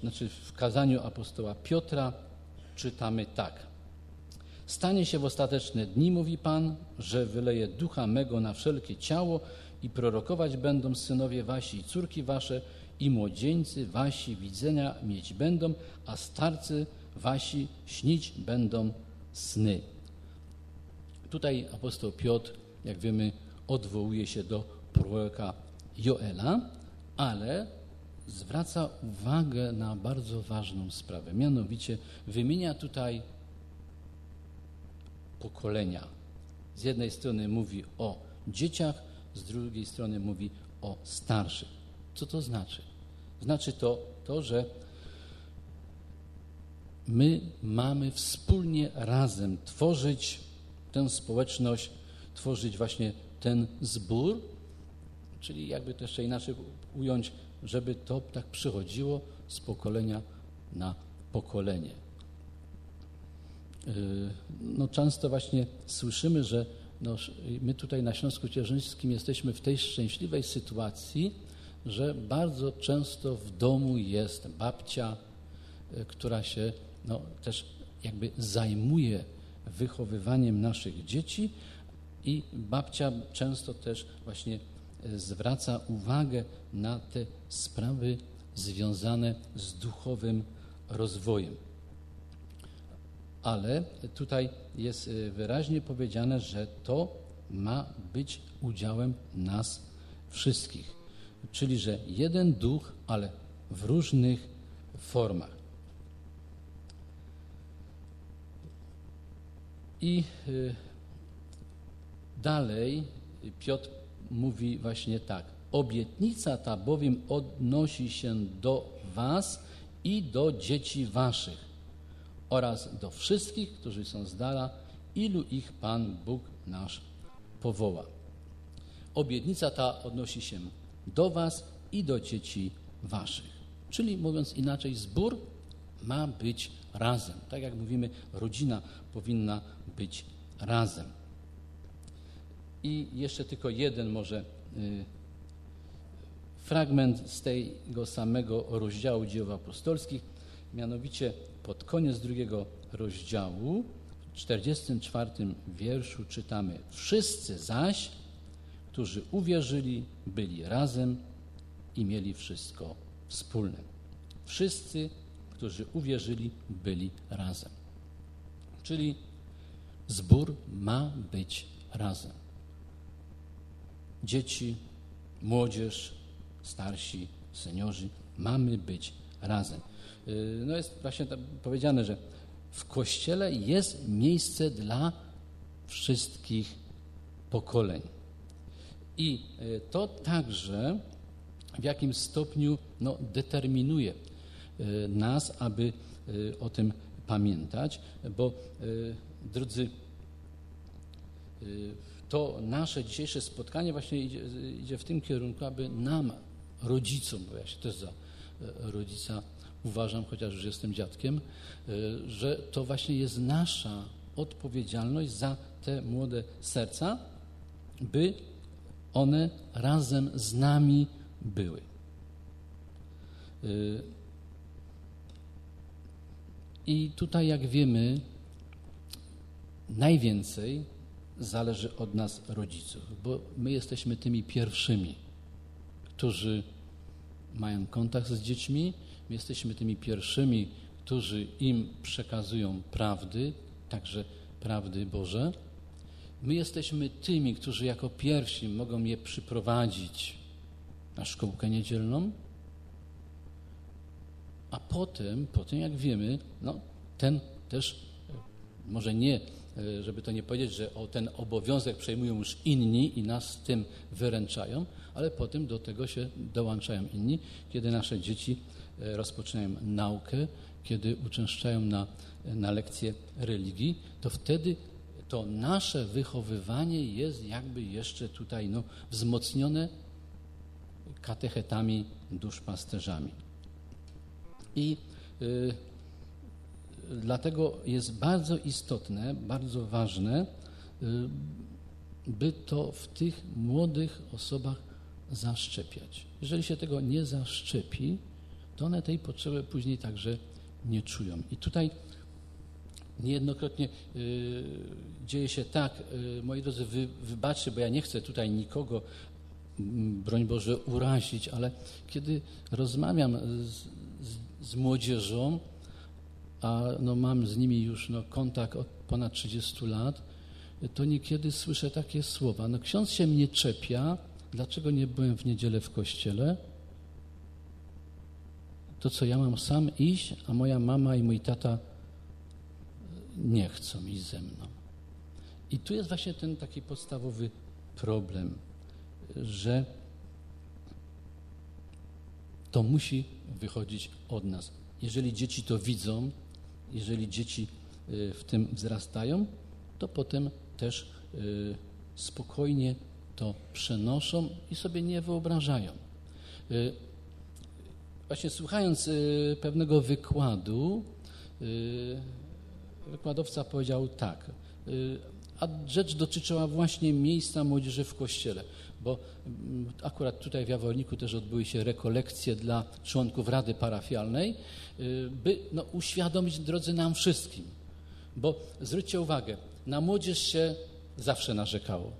Speaker 2: znaczy w kazaniu apostoła Piotra czytamy tak. Stanie się w ostateczne dni, mówi Pan, że wyleje ducha mego na wszelkie ciało i prorokować będą synowie wasi i córki wasze i młodzieńcy wasi widzenia mieć będą, a starcy wasi śnić będą sny. Tutaj apostoł Piotr, jak wiemy, odwołuje się do proroka Joela, ale zwraca uwagę na bardzo ważną sprawę. Mianowicie wymienia tutaj pokolenia. Z jednej strony mówi o dzieciach, z drugiej strony mówi o starszych. Co to znaczy? Znaczy to, to że my mamy wspólnie razem tworzyć tę społeczność, tworzyć właśnie ten zbór, czyli jakby to jeszcze inaczej ująć, żeby to tak przychodziło z pokolenia na pokolenie. Yy, no, często właśnie słyszymy, że no, my tutaj na Śląsku Cieszyńskim jesteśmy w tej szczęśliwej sytuacji, że bardzo często w domu jest babcia, yy, która się no, też jakby zajmuje wychowywaniem naszych dzieci i babcia często też właśnie zwraca uwagę na te sprawy związane z duchowym rozwojem. ale tutaj jest wyraźnie powiedziane, że to ma być udziałem nas wszystkich. Czyli, że jeden duch, ale w różnych formach. I y, dalej Piotr mówi właśnie tak. Obietnica ta bowiem odnosi się do Was i do dzieci Waszych oraz do wszystkich, którzy są z dala, ilu ich Pan Bóg nasz powoła. Obietnica ta odnosi się do Was i do dzieci Waszych. Czyli mówiąc inaczej, zbór ma być razem. Tak jak mówimy, rodzina powinna być razem. I jeszcze tylko jeden może y, fragment z tego samego rozdziału dzieł apostolskich, mianowicie pod koniec drugiego rozdziału, w 44 wierszu czytamy Wszyscy zaś, którzy uwierzyli, byli razem i mieli wszystko wspólne. Wszyscy, którzy uwierzyli, byli razem. Czyli zbór ma być razem. Dzieci, młodzież, starsi, seniorzy, mamy być razem. Y, no jest właśnie powiedziane, że w Kościele jest miejsce dla wszystkich pokoleń. I y, to także w jakim stopniu no, determinuje y, nas, aby o tym pamiętać, bo drodzy, to nasze dzisiejsze spotkanie właśnie idzie, idzie w tym kierunku, aby nam, rodzicom, bo ja się też za rodzica uważam, chociaż już jestem dziadkiem, y, że to właśnie jest nasza odpowiedzialność za te młode serca, by one razem z nami były. Y, I tutaj, jak wiemy, najwięcej zależy od nas, rodziców, bo my jesteśmy tymi pierwszymi, którzy mają kontakt z dziećmi, My jesteśmy tymi pierwszymi, którzy im przekazują prawdy, także prawdy Boże. My jesteśmy tymi, którzy jako pierwsi mogą je przyprowadzić na szkołkę niedzielną, a potem, potem jak wiemy, no, ten też, może nie, żeby to nie powiedzieć, że o ten obowiązek przejmują już inni i nas tym wyręczają, ale potem do tego się dołączają inni, kiedy nasze dzieci E, rozpoczynają naukę, kiedy uczęszczają na, na lekcje religii, to wtedy to nasze wychowywanie jest jakby jeszcze tutaj no, wzmocnione katechetami, duszpasterzami. I y, dlatego jest bardzo istotne, bardzo ważne, y, by to w tych młodych osobach zaszczepiać. Jeżeli się tego nie zaszczepi, to one tej potrzeby później także nie czują. I tutaj niejednokrotnie y, dzieje się tak, y, moi drodzy, wy, wybaczcie, bo ja nie chcę tutaj nikogo, mm, broń Boże, urazić, ale kiedy rozmawiam z, z, z młodzieżą, a no, mam z nimi już no, kontakt od ponad 30 lat, to niekiedy słyszę takie słowa. No ksiądz się mnie czepia, dlaczego nie byłem w niedzielę w kościele? to, co ja mam sam iść, a moja mama i mój tata nie chcą iść ze mną. I tu jest właśnie ten taki podstawowy problem, że to musi wychodzić od nas. Jeżeli dzieci to widzą, jeżeli dzieci y, w tym wzrastają, to potem też y, spokojnie to przenoszą i sobie nie wyobrażają. Y, Właśnie słuchając pewnego wykładu, wykładowca powiedział tak, a rzecz dotyczyła właśnie miejsca młodzieży w kościele, bo mm, akurat tutaj w Jaworniku też odbyły się rekolekcje dla członków Rady Parafialnej, by no, uświadomić drodzy nam wszystkim, bo zwróćcie uwagę, na młodzież się zawsze narzekało.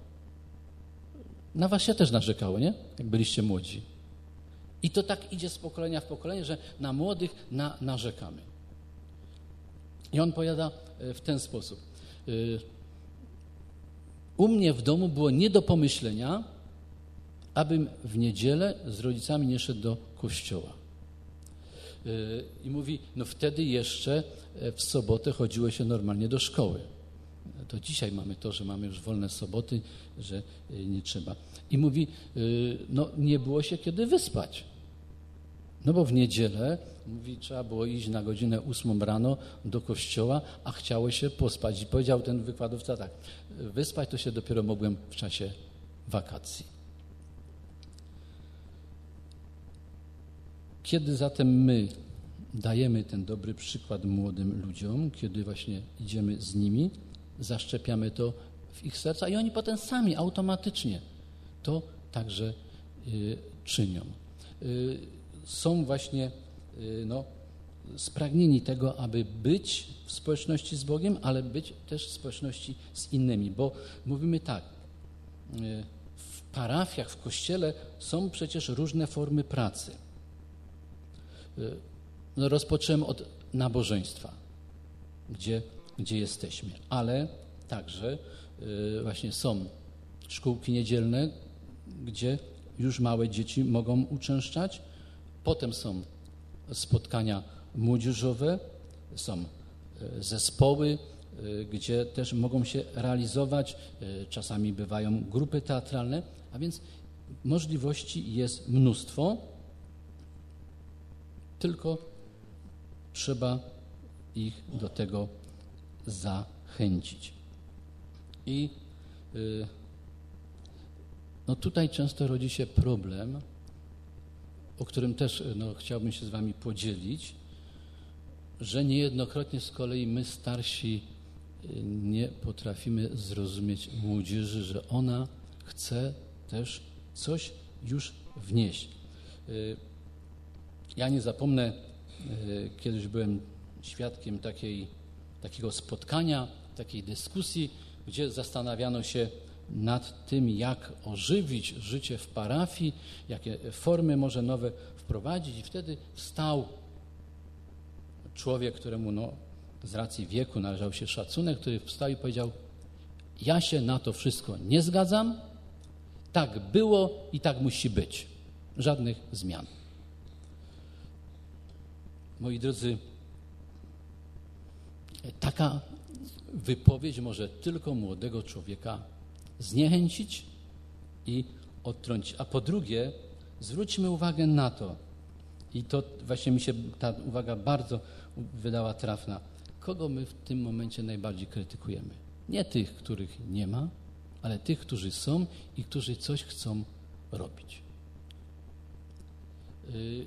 Speaker 2: Na was się też narzekało, nie? Jak byliście młodzi. I to tak idzie z pokolenia w pokolenie, że na młodych na, narzekamy. I on powiada, e, w ten sposób. E, u mnie w domu było nie do pomyślenia, abym w niedzielę z rodzicami nie szedł do kościoła. E, I mówi, no wtedy jeszcze w sobotę chodziło się normalnie do szkoły. To dzisiaj mamy to, że mamy już wolne soboty, że nie trzeba. I mówi, no nie było się kiedy wyspać. No bo w niedzielę, mówi, trzeba było iść na godzinę ósmą rano do kościoła, a chciało się pospać. I powiedział ten wykładowca tak, wyspać to się dopiero mogłem w czasie wakacji. Kiedy zatem my dajemy ten dobry przykład młodym ludziom, kiedy właśnie idziemy z nimi, zaszczepiamy to w ich serca i oni potem sami automatycznie to także y, czynią. Y, są właśnie y, no, spragnieni tego, aby być w społeczności z Bogiem, ale być też w społeczności z innymi, bo mówimy tak, y, w parafiach, w kościele są przecież różne formy pracy. Y, no, rozpocząłem od nabożeństwa, gdzie, gdzie jesteśmy, ale także właśnie są szkółki niedzielne, gdzie już małe dzieci mogą uczęszczać, Potem są spotkania młodzieżowe, są e, zespoły, e, gdzie też mogą się realizować, czasami bywają grupy teatralne, a więc możliwości jest mnóstwo, tylko trzeba ich do tego zachęcić. I no tutaj często rodzi się problem, o którym też no, chciałbym się z Wami podzielić, że niejednokrotnie z kolei my starsi y, nie potrafimy zrozumieć młodzieży, że ona chce też coś już wnieść. Ja nie zapomnę, y, kiedyś byłem świadkiem takiej, takiego spotkania, takiej dyskusji, gdzie zastanawiano się, nad tym, jak ożywić życie w parafii, jakie formy może nowe wprowadzić. I wtedy wstał człowiek, któremu no, z racji wieku należał się szacunek, który wstał i powiedział: Ja się na to wszystko nie zgadzam. Tak było i tak musi być. Żadnych zmian. Moi drodzy, taka wypowiedź może tylko młodego człowieka zniechęcić i odtrącić. A po drugie, zwróćmy uwagę na to, i to właśnie mi się ta uwaga bardzo wydała trafna, kogo my w tym momencie najbardziej krytykujemy. Nie tych, których nie ma, ale tych, którzy są i którzy coś chcą robić. Y,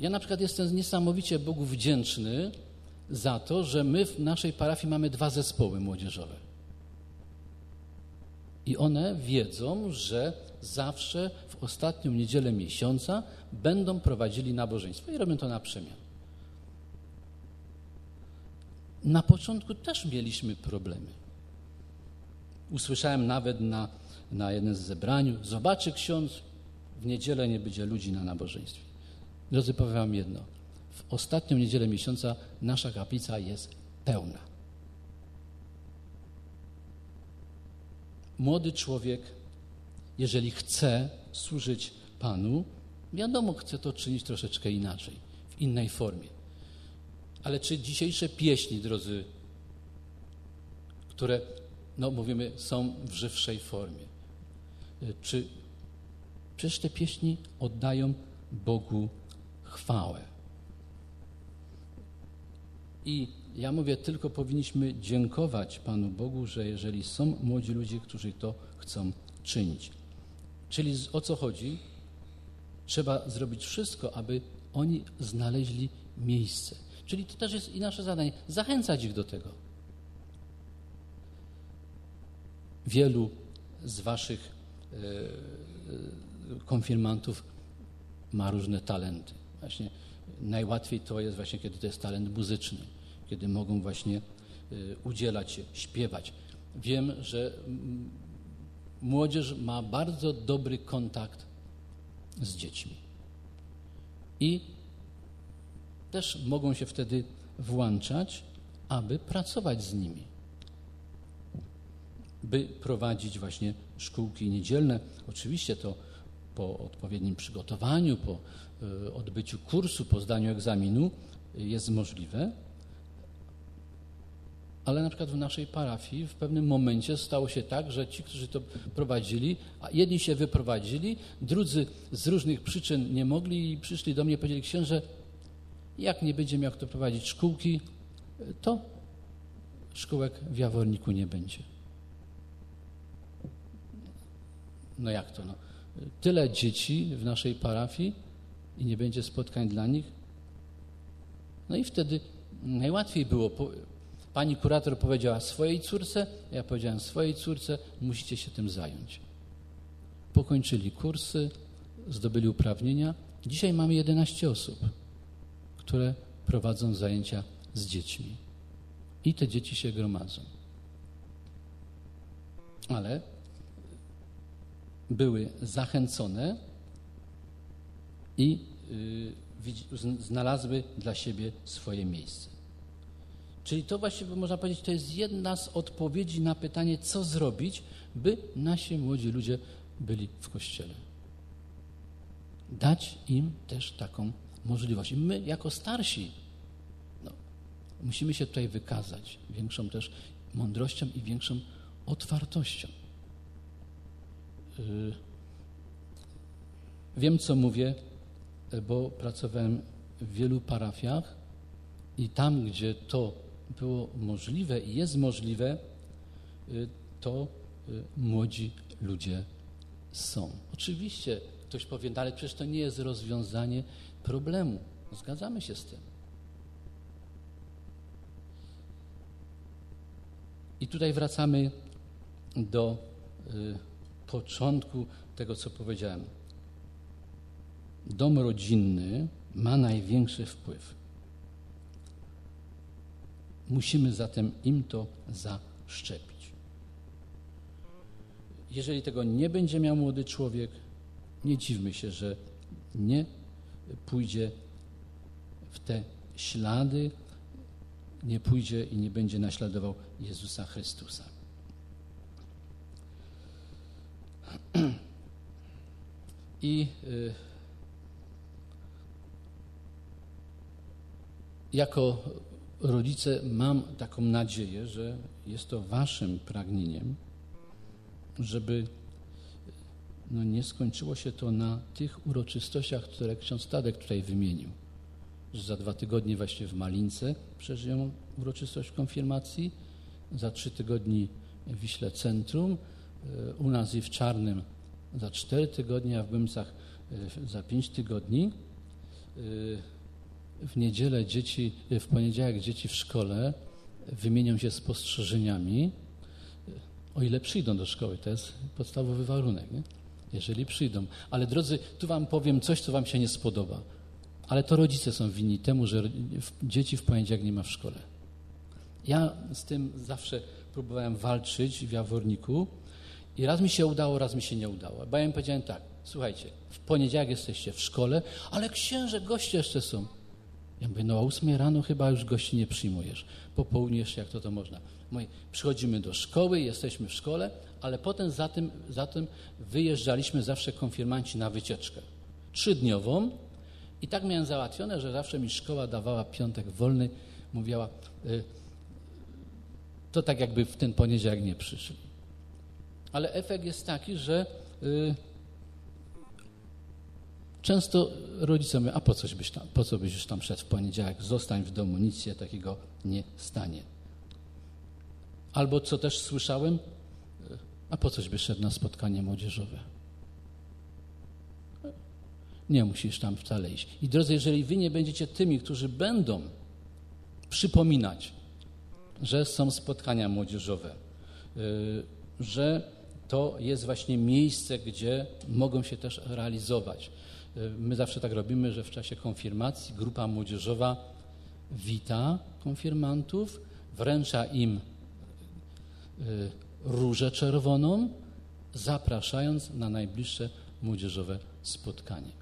Speaker 2: ja na przykład jestem niesamowicie Bogu wdzięczny za to, że my w naszej parafii mamy dwa zespoły młodzieżowe. I one wiedzą, że zawsze w ostatnią niedzielę miesiąca będą prowadzili nabożeństwo i robią to na przemian. Na początku też mieliśmy problemy. Usłyszałem nawet na, na jednym z zebraniu, zobaczy ksiądz, w niedzielę nie będzie ludzi na nabożeństwie. Drodzy, powiem wam jedno. W ostatnią niedzielę miesiąca nasza kaplica jest pełna. młody człowiek, jeżeli chce służyć Panu, wiadomo, chce to czynić troszeczkę inaczej, w innej formie. Ale czy dzisiejsze pieśni, drodzy, które, no mówimy, są w żywszej formie, czy przecież te pieśni oddają Bogu chwałę. I ja mówię, tylko powinniśmy dziękować Panu Bogu, że jeżeli są młodzi ludzie, którzy to chcą czynić. Czyli o co chodzi? Trzeba zrobić wszystko, aby oni znaleźli miejsce. Czyli to też jest i nasze zadanie zachęcać ich do tego. Wielu z Waszych e, e, konfirmantów ma różne talenty. Właśnie najłatwiej to jest właśnie, kiedy to jest talent muzyczny kiedy mogą właśnie y, udzielać się, śpiewać. Wiem, że młodzież ma bardzo dobry kontakt z dziećmi. I też mogą się wtedy włączać, aby pracować z nimi. By prowadzić właśnie szkółki niedzielne. Oczywiście to po odpowiednim przygotowaniu, po y, odbyciu kursu, po zdaniu egzaminu jest możliwe, ale na przykład w naszej parafii w pewnym momencie stało się tak, że ci, którzy to prowadzili, jedni się wyprowadzili, drudzy z różnych przyczyn nie mogli i przyszli do mnie i powiedzieli, księże, jak nie będzie miał kto prowadzić szkółki, to szkółek w Jaworniku nie będzie. No jak to? No? Tyle dzieci w naszej parafii i nie będzie spotkań dla nich? No i wtedy najłatwiej było Pani kurator powiedziała swojej córce, ja powiedziałem swojej córce, musicie się tym zająć. Pokończyli kursy, zdobyli uprawnienia. Dzisiaj mamy 11 osób, które prowadzą zajęcia z dziećmi. I te dzieci się gromadzą. Ale były zachęcone i y, znalazły dla siebie swoje miejsce. Czyli to właściwie można powiedzieć, to jest jedna z odpowiedzi na pytanie, co zrobić, by nasi młodzi ludzie byli w kościele. Dać im też taką możliwość. I my, jako starsi, no, musimy się tutaj wykazać większą też mądrością i większą otwartością. Yy, wiem, co mówię, bo pracowałem w wielu parafiach i tam, gdzie to było możliwe i jest możliwe, y, to y, młodzi ludzie są. Oczywiście ktoś powie, no ale przecież to nie jest rozwiązanie problemu. Zgadzamy się z tym. I tutaj wracamy do y, początku tego, co powiedziałem. Dom rodzinny ma największy wpływ. Musimy zatem im to zaszczepić. Jeżeli tego nie będzie miał młody człowiek, nie dziwmy się, że nie pójdzie w te ślady, nie pójdzie i nie będzie naśladował Jezusa Chrystusa. I y, jako rodzice, mam taką nadzieję, że jest to Waszym pragnieniem, żeby no nie skończyło się to na tych uroczystościach, które ksiądz Tadek tutaj wymienił. Że za dwa tygodnie właśnie w Malince przeżyją uroczystość konfirmacji, za trzy tygodnie w Wiśle Centrum, e, u nas i w Czarnym za cztery tygodnie, a w Bymcach e, za pięć tygodni. E, w niedzielę dzieci, w poniedziałek dzieci w szkole wymienią się spostrzeżeniami, o ile przyjdą do szkoły. To jest podstawowy warunek, nie? jeżeli przyjdą. Ale drodzy, tu wam powiem coś, co wam się nie spodoba. Ale to rodzice są winni temu, że dzieci w poniedziałek nie ma w szkole. Ja z tym zawsze próbowałem walczyć w Jaworniku i raz mi się udało, raz mi się nie udało. Bo ja im powiedziałem tak, słuchajcie, w poniedziałek jesteście w szkole, ale księże, goście jeszcze są. Ja mówię, no o ósmej rano chyba już gości nie przyjmujesz. Po południu jeszcze jak to to można. Mówię, przychodzimy do szkoły, jesteśmy w szkole, ale potem za tym, za tym wyjeżdżaliśmy zawsze konfirmanci na wycieczkę. Trzydniową i tak miałem załatwione, że zawsze mi szkoła dawała piątek wolny, mówiła, y, to tak jakby w ten poniedziałek nie przyszli. Ale efekt jest taki, że y, Często rodzice mówią, a po, coś byś tam, po co byś już tam szedł w poniedziałek, zostań w domu, nic się takiego nie stanie. Albo co też słyszałem, a po coś byś szedł na spotkanie młodzieżowe. Nie musisz tam wcale iść. I drodzy, jeżeli wy nie będziecie tymi, którzy będą przypominać, że są spotkania młodzieżowe, y, że to jest właśnie miejsce, gdzie mogą się też realizować, Y, my zawsze tak robimy, że w czasie konfirmacji grupa młodzieżowa wita konfirmantów, wręcza im y, różę czerwoną, zapraszając na najbliższe młodzieżowe spotkanie.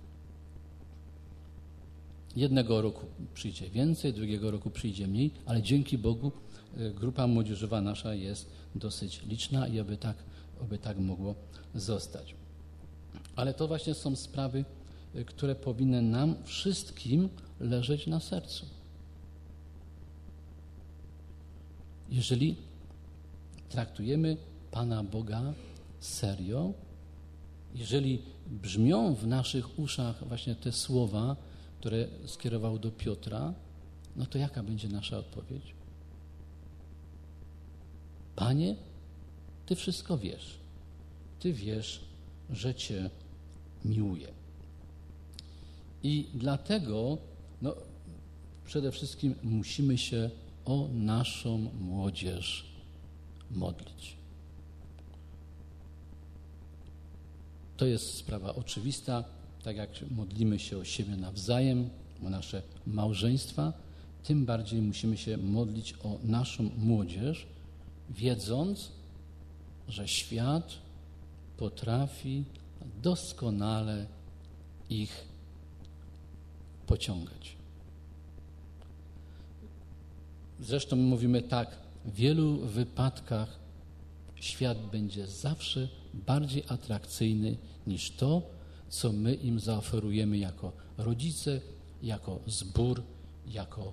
Speaker 2: Jednego roku przyjdzie więcej, drugiego roku przyjdzie mniej, ale dzięki Bogu y, grupa młodzieżowa nasza jest dosyć liczna i aby tak, aby tak mogło zostać. Ale to właśnie są sprawy, y, które powinny nam wszystkim leżeć na sercu. Jeżeli traktujemy Pana Boga serio, jeżeli brzmią w naszych uszach właśnie te słowa, które skierował do Piotra, no to jaka będzie nasza odpowiedź? Panie, Ty wszystko wiesz. Ty wiesz, że Cię miłuję. I dlatego no, przede wszystkim musimy się o naszą młodzież modlić. To jest sprawa oczywista, tak jak modlimy się o siebie nawzajem, o nasze małżeństwa, tym bardziej musimy się modlić o naszą młodzież, wiedząc, że świat potrafi doskonale ich pociągać. Zresztą mówimy tak, w wielu wypadkach świat będzie zawsze bardziej atrakcyjny niż to, co my im zaoferujemy jako rodzice, jako zbór, jako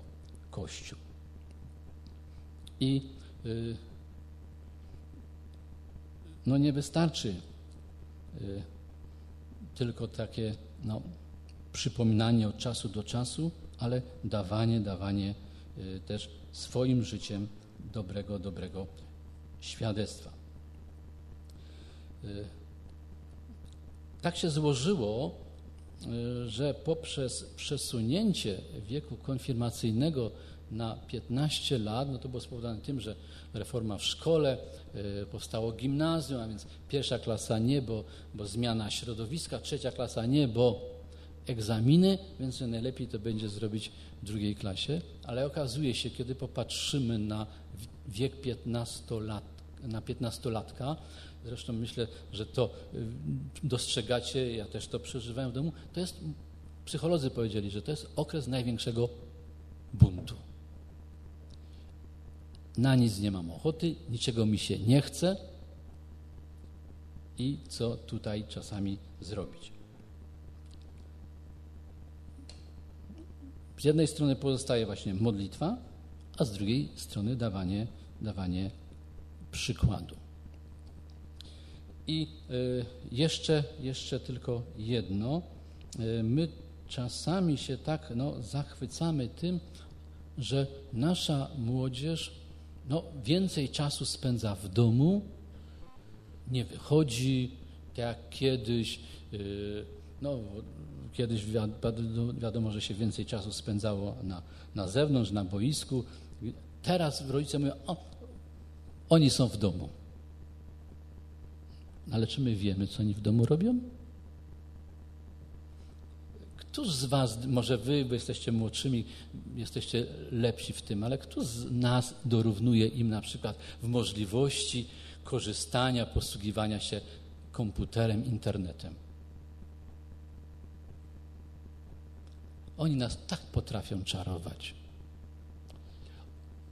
Speaker 2: Kościół. I y, no nie wystarczy y, tylko takie no, przypominanie od czasu do czasu, ale dawanie, dawanie y, też swoim życiem dobrego, dobrego świadectwa. Y, tak się złożyło, że poprzez przesunięcie wieku konfirmacyjnego na 15 lat, no to było spowodowane tym, że reforma w szkole, y, powstało gimnazjum, a więc pierwsza klasa nie, bo, bo zmiana środowiska, trzecia klasa nie, bo egzaminy, więc najlepiej to będzie zrobić w drugiej klasie, ale okazuje się, kiedy popatrzymy na wiek 15 lat, na 15-latka, zresztą myślę, że to y, dostrzegacie, ja też to przeżywałem w domu, to jest, psycholodzy powiedzieli, że to jest okres największego buntu. Na nic nie mam ochoty, niczego mi się nie chce i co tutaj czasami zrobić. Z jednej strony pozostaje właśnie modlitwa, a z drugiej strony dawanie, dawanie przykładu. I y, jeszcze, jeszcze tylko jedno. Y, my czasami się tak no, zachwycamy tym, że nasza młodzież no, więcej czasu spędza w domu, nie wychodzi, tak jak kiedyś. Y, no, kiedyś wiadomo, że się więcej czasu spędzało na, na zewnątrz, na boisku. Teraz rodzice mówią, o, oni są w domu. Ale czy my wiemy, co oni w domu robią? Któż z Was, może Wy, bo jesteście młodszymi, jesteście lepsi w tym, ale kto z nas dorównuje im na przykład w możliwości korzystania, posługiwania się komputerem, internetem? Oni nas tak potrafią czarować.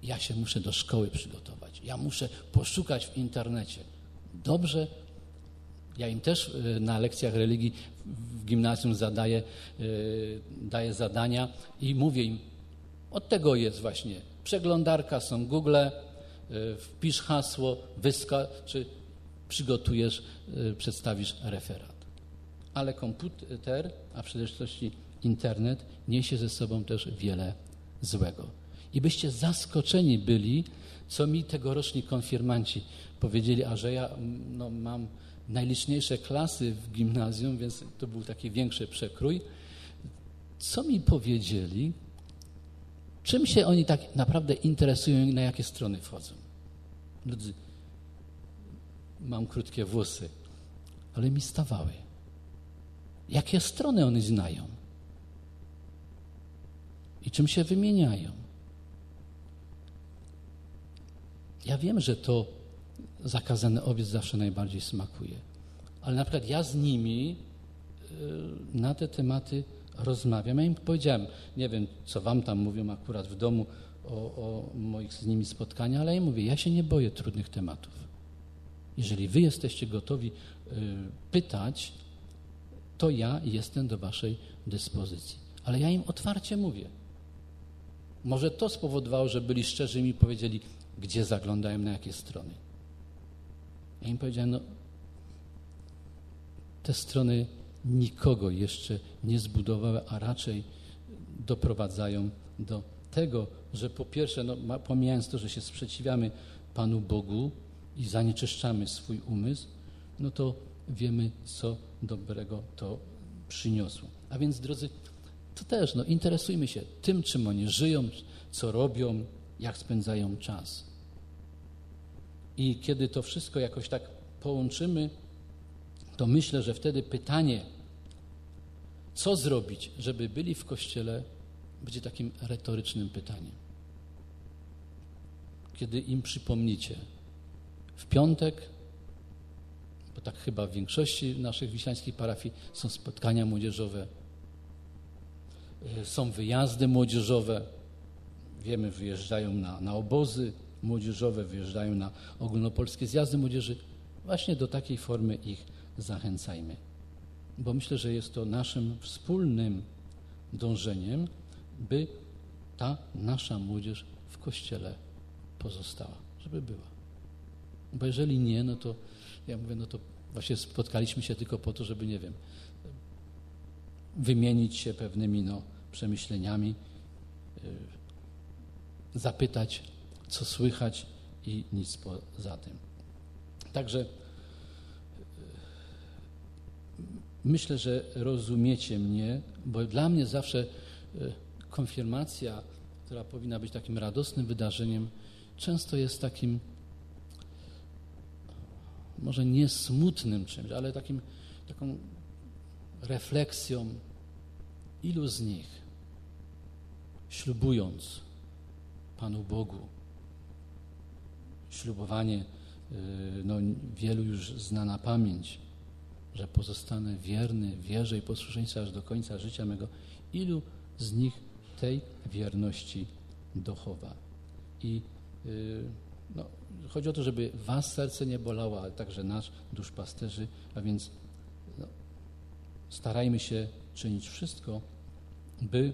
Speaker 2: Ja się muszę do szkoły przygotować. Ja muszę poszukać w internecie. Dobrze, ja im też y, na lekcjach religii w gimnazjum zadaję, y, daję zadania i mówię im, od tego jest właśnie przeglądarka, są Google, y, wpisz hasło, wyska, czy przygotujesz, przedstawisz referat. Ale komputer, a przede wszystkim internet, niesie ze sobą też wiele złego. I byście zaskoczeni byli, co mi tegoroczni konfirmanci powiedzieli, a że ja no, mam najliczniejsze klasy w gimnazjum, więc to był taki większy przekrój. Co mi powiedzieli? Czym się oni tak naprawdę interesują i na jakie strony wchodzą? Drodzy, mam krótkie włosy, ale mi stawały. Jakie strony one znają? I czym się wymieniają? Ja wiem, że to zakazany obiec zawsze najbardziej smakuje. Ale na przykład ja z nimi y, na te tematy rozmawiam. Ja im powiedziałem, nie wiem, co wam tam mówią akurat w domu, o, o moich z nimi spotkania, ale ja mówię, ja się nie boję trudnych tematów. Jeżeli wy jesteście gotowi y, pytać, to ja jestem do waszej dyspozycji. Ale ja im otwarcie mówię. Może to spowodowało, że byli szczerzy i mi powiedzieli, gdzie zaglądają, na jakie strony. Ja im powiedziałem, no te strony nikogo jeszcze nie zbudowały, a raczej doprowadzają do tego, że po pierwsze, no, pomijając to, że się sprzeciwiamy Panu Bogu i zanieczyszczamy swój umysł, no to wiemy, co dobrego to przyniosło. A więc, drodzy, to też no, interesujmy się tym, czym oni żyją, co robią, jak spędzają czas. I kiedy to wszystko jakoś tak połączymy, to myślę, że wtedy pytanie, co zrobić, żeby byli w kościele, będzie takim retorycznym pytaniem. Kiedy im przypomnicie, w piątek, bo tak chyba w większości naszych wiślańskich parafii są spotkania młodzieżowe, e, są wyjazdy młodzieżowe, wiemy, wyjeżdżają na, na obozy młodzieżowe, wyjeżdżają na ogólnopolskie zjazdy młodzieży. Właśnie do takiej formy ich zachęcajmy. Bo myślę, że jest to naszym wspólnym dążeniem, by ta nasza młodzież w kościele pozostała, żeby była. Bo jeżeli nie, no to ja mówię, no to właśnie spotkaliśmy się tylko po to, żeby, nie wiem, wymienić się pewnymi no, przemyśleniami, yy, zapytać, co słychać i nic poza tym. Także yy, myślę, że rozumiecie mnie, bo dla mnie zawsze yy, konfirmacja, która powinna być takim radosnym wydarzeniem, często jest takim może nie smutnym czymś, ale takim, taką refleksją, ilu z nich, ślubując Panu Bogu, ślubowanie y, no, wielu już zna na pamięć, że pozostanę wierny wierze i posłuszeństwa aż do końca życia mego. Ilu z nich tej wierności dochowa? I yy, no, chodzi o to, żeby was serce nie bolało, ale także nasz duszpasterzy, a więc no, starajmy się czynić wszystko, by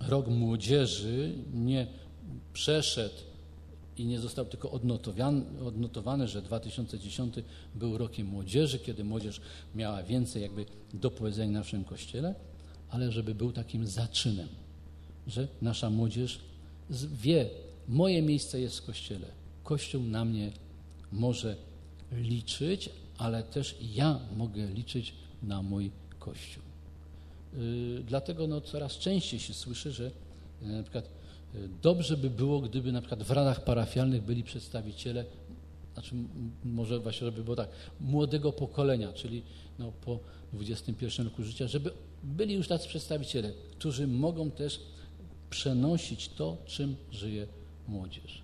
Speaker 2: rok młodzieży nie przeszedł i nie został tylko odnotowany, że 2010 był rokiem młodzieży, kiedy młodzież miała więcej jakby do powiedzenia w naszym kościele, ale żeby był takim zaczynem, że nasza młodzież wie, moje miejsce jest w kościele. Kościół na mnie może liczyć, ale też ja mogę liczyć na mój Kościół. Yy, dlatego no, coraz częściej się słyszy, że yy, na przykład dobrze by było, gdyby na przykład w radach parafialnych byli przedstawiciele, znaczy może właśnie, żeby było tak, młodego pokolenia, czyli no, po 21 roku życia, żeby byli już tacy przedstawiciele, którzy mogą też przenosić to, czym żyje młodzież.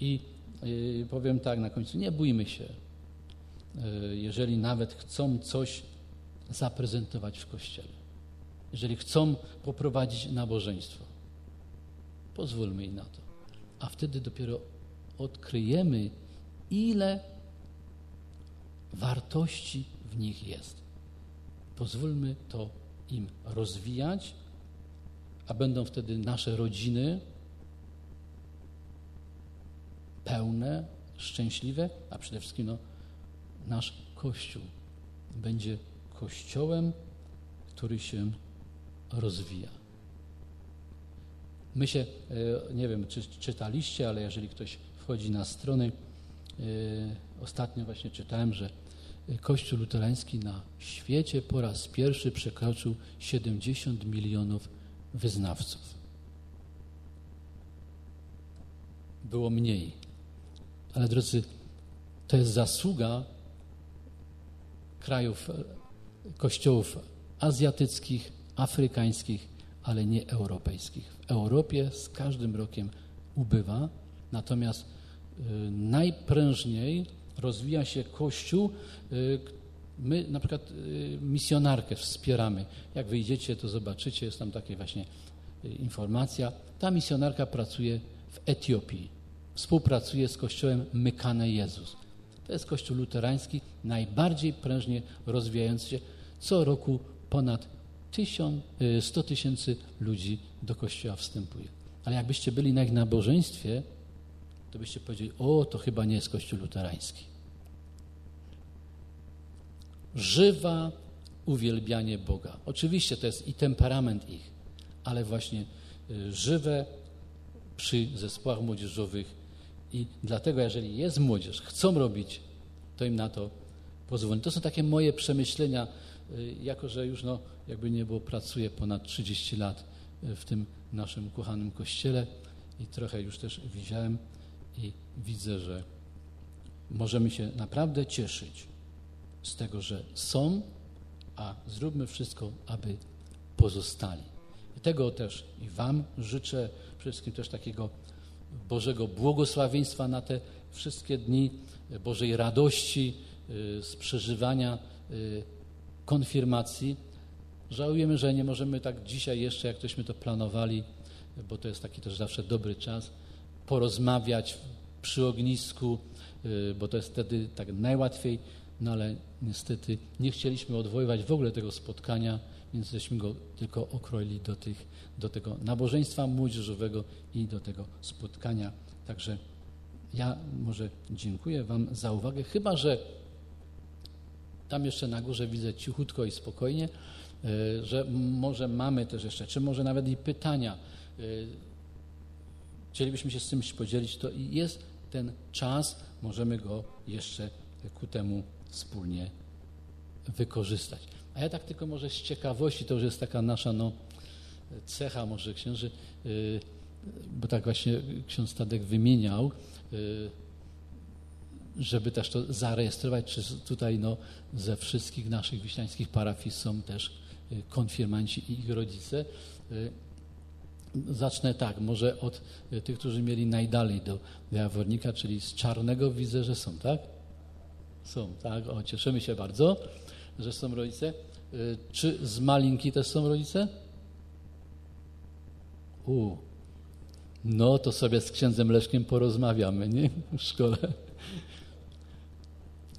Speaker 2: I y, powiem tak na końcu, nie bójmy się, y, jeżeli nawet chcą coś zaprezentować w kościele, jeżeli chcą poprowadzić nabożeństwo, pozwólmy im na to. A wtedy dopiero odkryjemy, ile wartości w nich jest. Pozwólmy to im rozwijać, a będą wtedy nasze rodziny pełne, szczęśliwe, a przede wszystkim no, nasz Kościół będzie Kościołem, który się rozwija. My się, e, nie wiem, czy czytaliście, ale jeżeli ktoś wchodzi na strony, e, ostatnio właśnie czytałem, że Kościół luterański na świecie po raz pierwszy przekroczył 70 milionów wyznawców. Było mniej. Ale drodzy, to jest zasługa krajów, kościołów azjatyckich, afrykańskich, ale nie europejskich. W Europie z każdym rokiem ubywa, natomiast y, najprężniej rozwija się Kościół. Y, my na przykład y, misjonarkę wspieramy. Jak wyjdziecie, to zobaczycie, jest tam takie właśnie informacja. Ta misjonarka pracuje w Etiopii. Współpracuje z kościołem Mykane Jezus. To jest kościół luterański, najbardziej prężnie rozwijający się. Co roku ponad 100 tysięcy ludzi do kościoła wstępuje. Ale jakbyście byli na ich nabożeństwie, to byście powiedzieli, o, to chyba nie jest kościół luterański. Żywa uwielbianie Boga. Oczywiście to jest i temperament ich, ale właśnie y, żywe przy zespołach młodzieżowych i dlatego, jeżeli jest młodzież, chcą robić, to im na to pozwolę. To są takie moje przemyślenia, y, jako że już no, jakby nie było, pracuję ponad 30 lat y, w tym naszym kochanym kościele i trochę już też widziałem i widzę, że możemy się naprawdę cieszyć z tego, że są, a zróbmy wszystko, aby pozostali. I tego też i Wam życzę, wszystkim też takiego Bożego błogosławieństwa na te wszystkie dni, Bożej radości y, z przeżywania konfirmacji. Żałujemy, że nie możemy tak dzisiaj jeszcze, jak tośmy to planowali, bo to jest taki też zawsze dobry czas, porozmawiać przy ognisku, y, bo to jest wtedy tak najłatwiej, no ale niestety nie chcieliśmy odwoływać w ogóle tego spotkania, więc żeśmy go tylko okroili do, tych, do tego nabożeństwa młodzieżowego i do tego spotkania. Także ja może dziękuję Wam za uwagę, chyba że tam jeszcze na górze widzę cichutko i spokojnie, że może mamy też jeszcze, czy może nawet i pytania. Y, chcielibyśmy się z czymś podzielić, to jest ten czas, możemy go jeszcze ku temu wspólnie wykorzystać. A ja tak tylko może z ciekawości, to już jest taka nasza no, cecha może księży, y, bo tak właśnie ksiądz Tadek wymieniał, y, żeby też to zarejestrować, czy tutaj no, ze wszystkich naszych wiślańskich parafii są też y, konfirmanci i ich rodzice. Zacznę tak, może od tych, którzy mieli najdalej do Jawornika, czyli z Czarnego widzę, że są, tak? Są, tak? O, cieszymy się bardzo, że są rodzice. Y, czy z Malinki też są rodzice? U, no to sobie z księdzem Leszkiem porozmawiamy, nie? W szkole.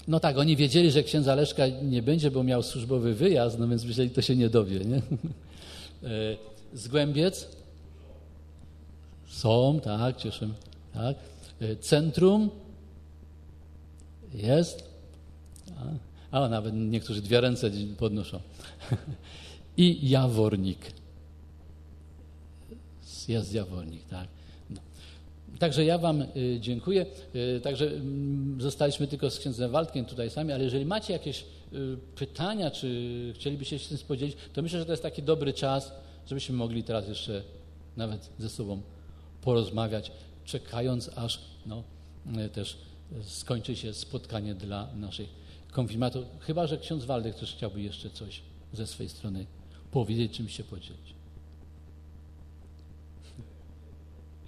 Speaker 2: No tak, oni wiedzieli, że księdza Leszka nie będzie, bo miał służbowy wyjazd, no więc myśleli, to się nie dowie, nie? Y, z Głębiec? Są, tak, cieszymy. Tak. Y, centrum? Jest? A, a nawet niektórzy dwie ręce podnoszą. I jawornik. Jest jawornik, tak. Także ja Wam y, dziękuję. Y, także mm, zostaliśmy tylko z księdzem Waldkiem tutaj sami, ale jeżeli macie jakieś y, pytania, czy chcielibyście się z tym podzielić, to myślę, że to jest taki dobry czas, żebyśmy mogli teraz jeszcze nawet ze sobą porozmawiać, czekając aż no, też skończy się spotkanie dla naszych konfirmator, chyba że ksiądz Waldek też chciałby jeszcze coś ze swojej strony powiedzieć, czym się podzielić.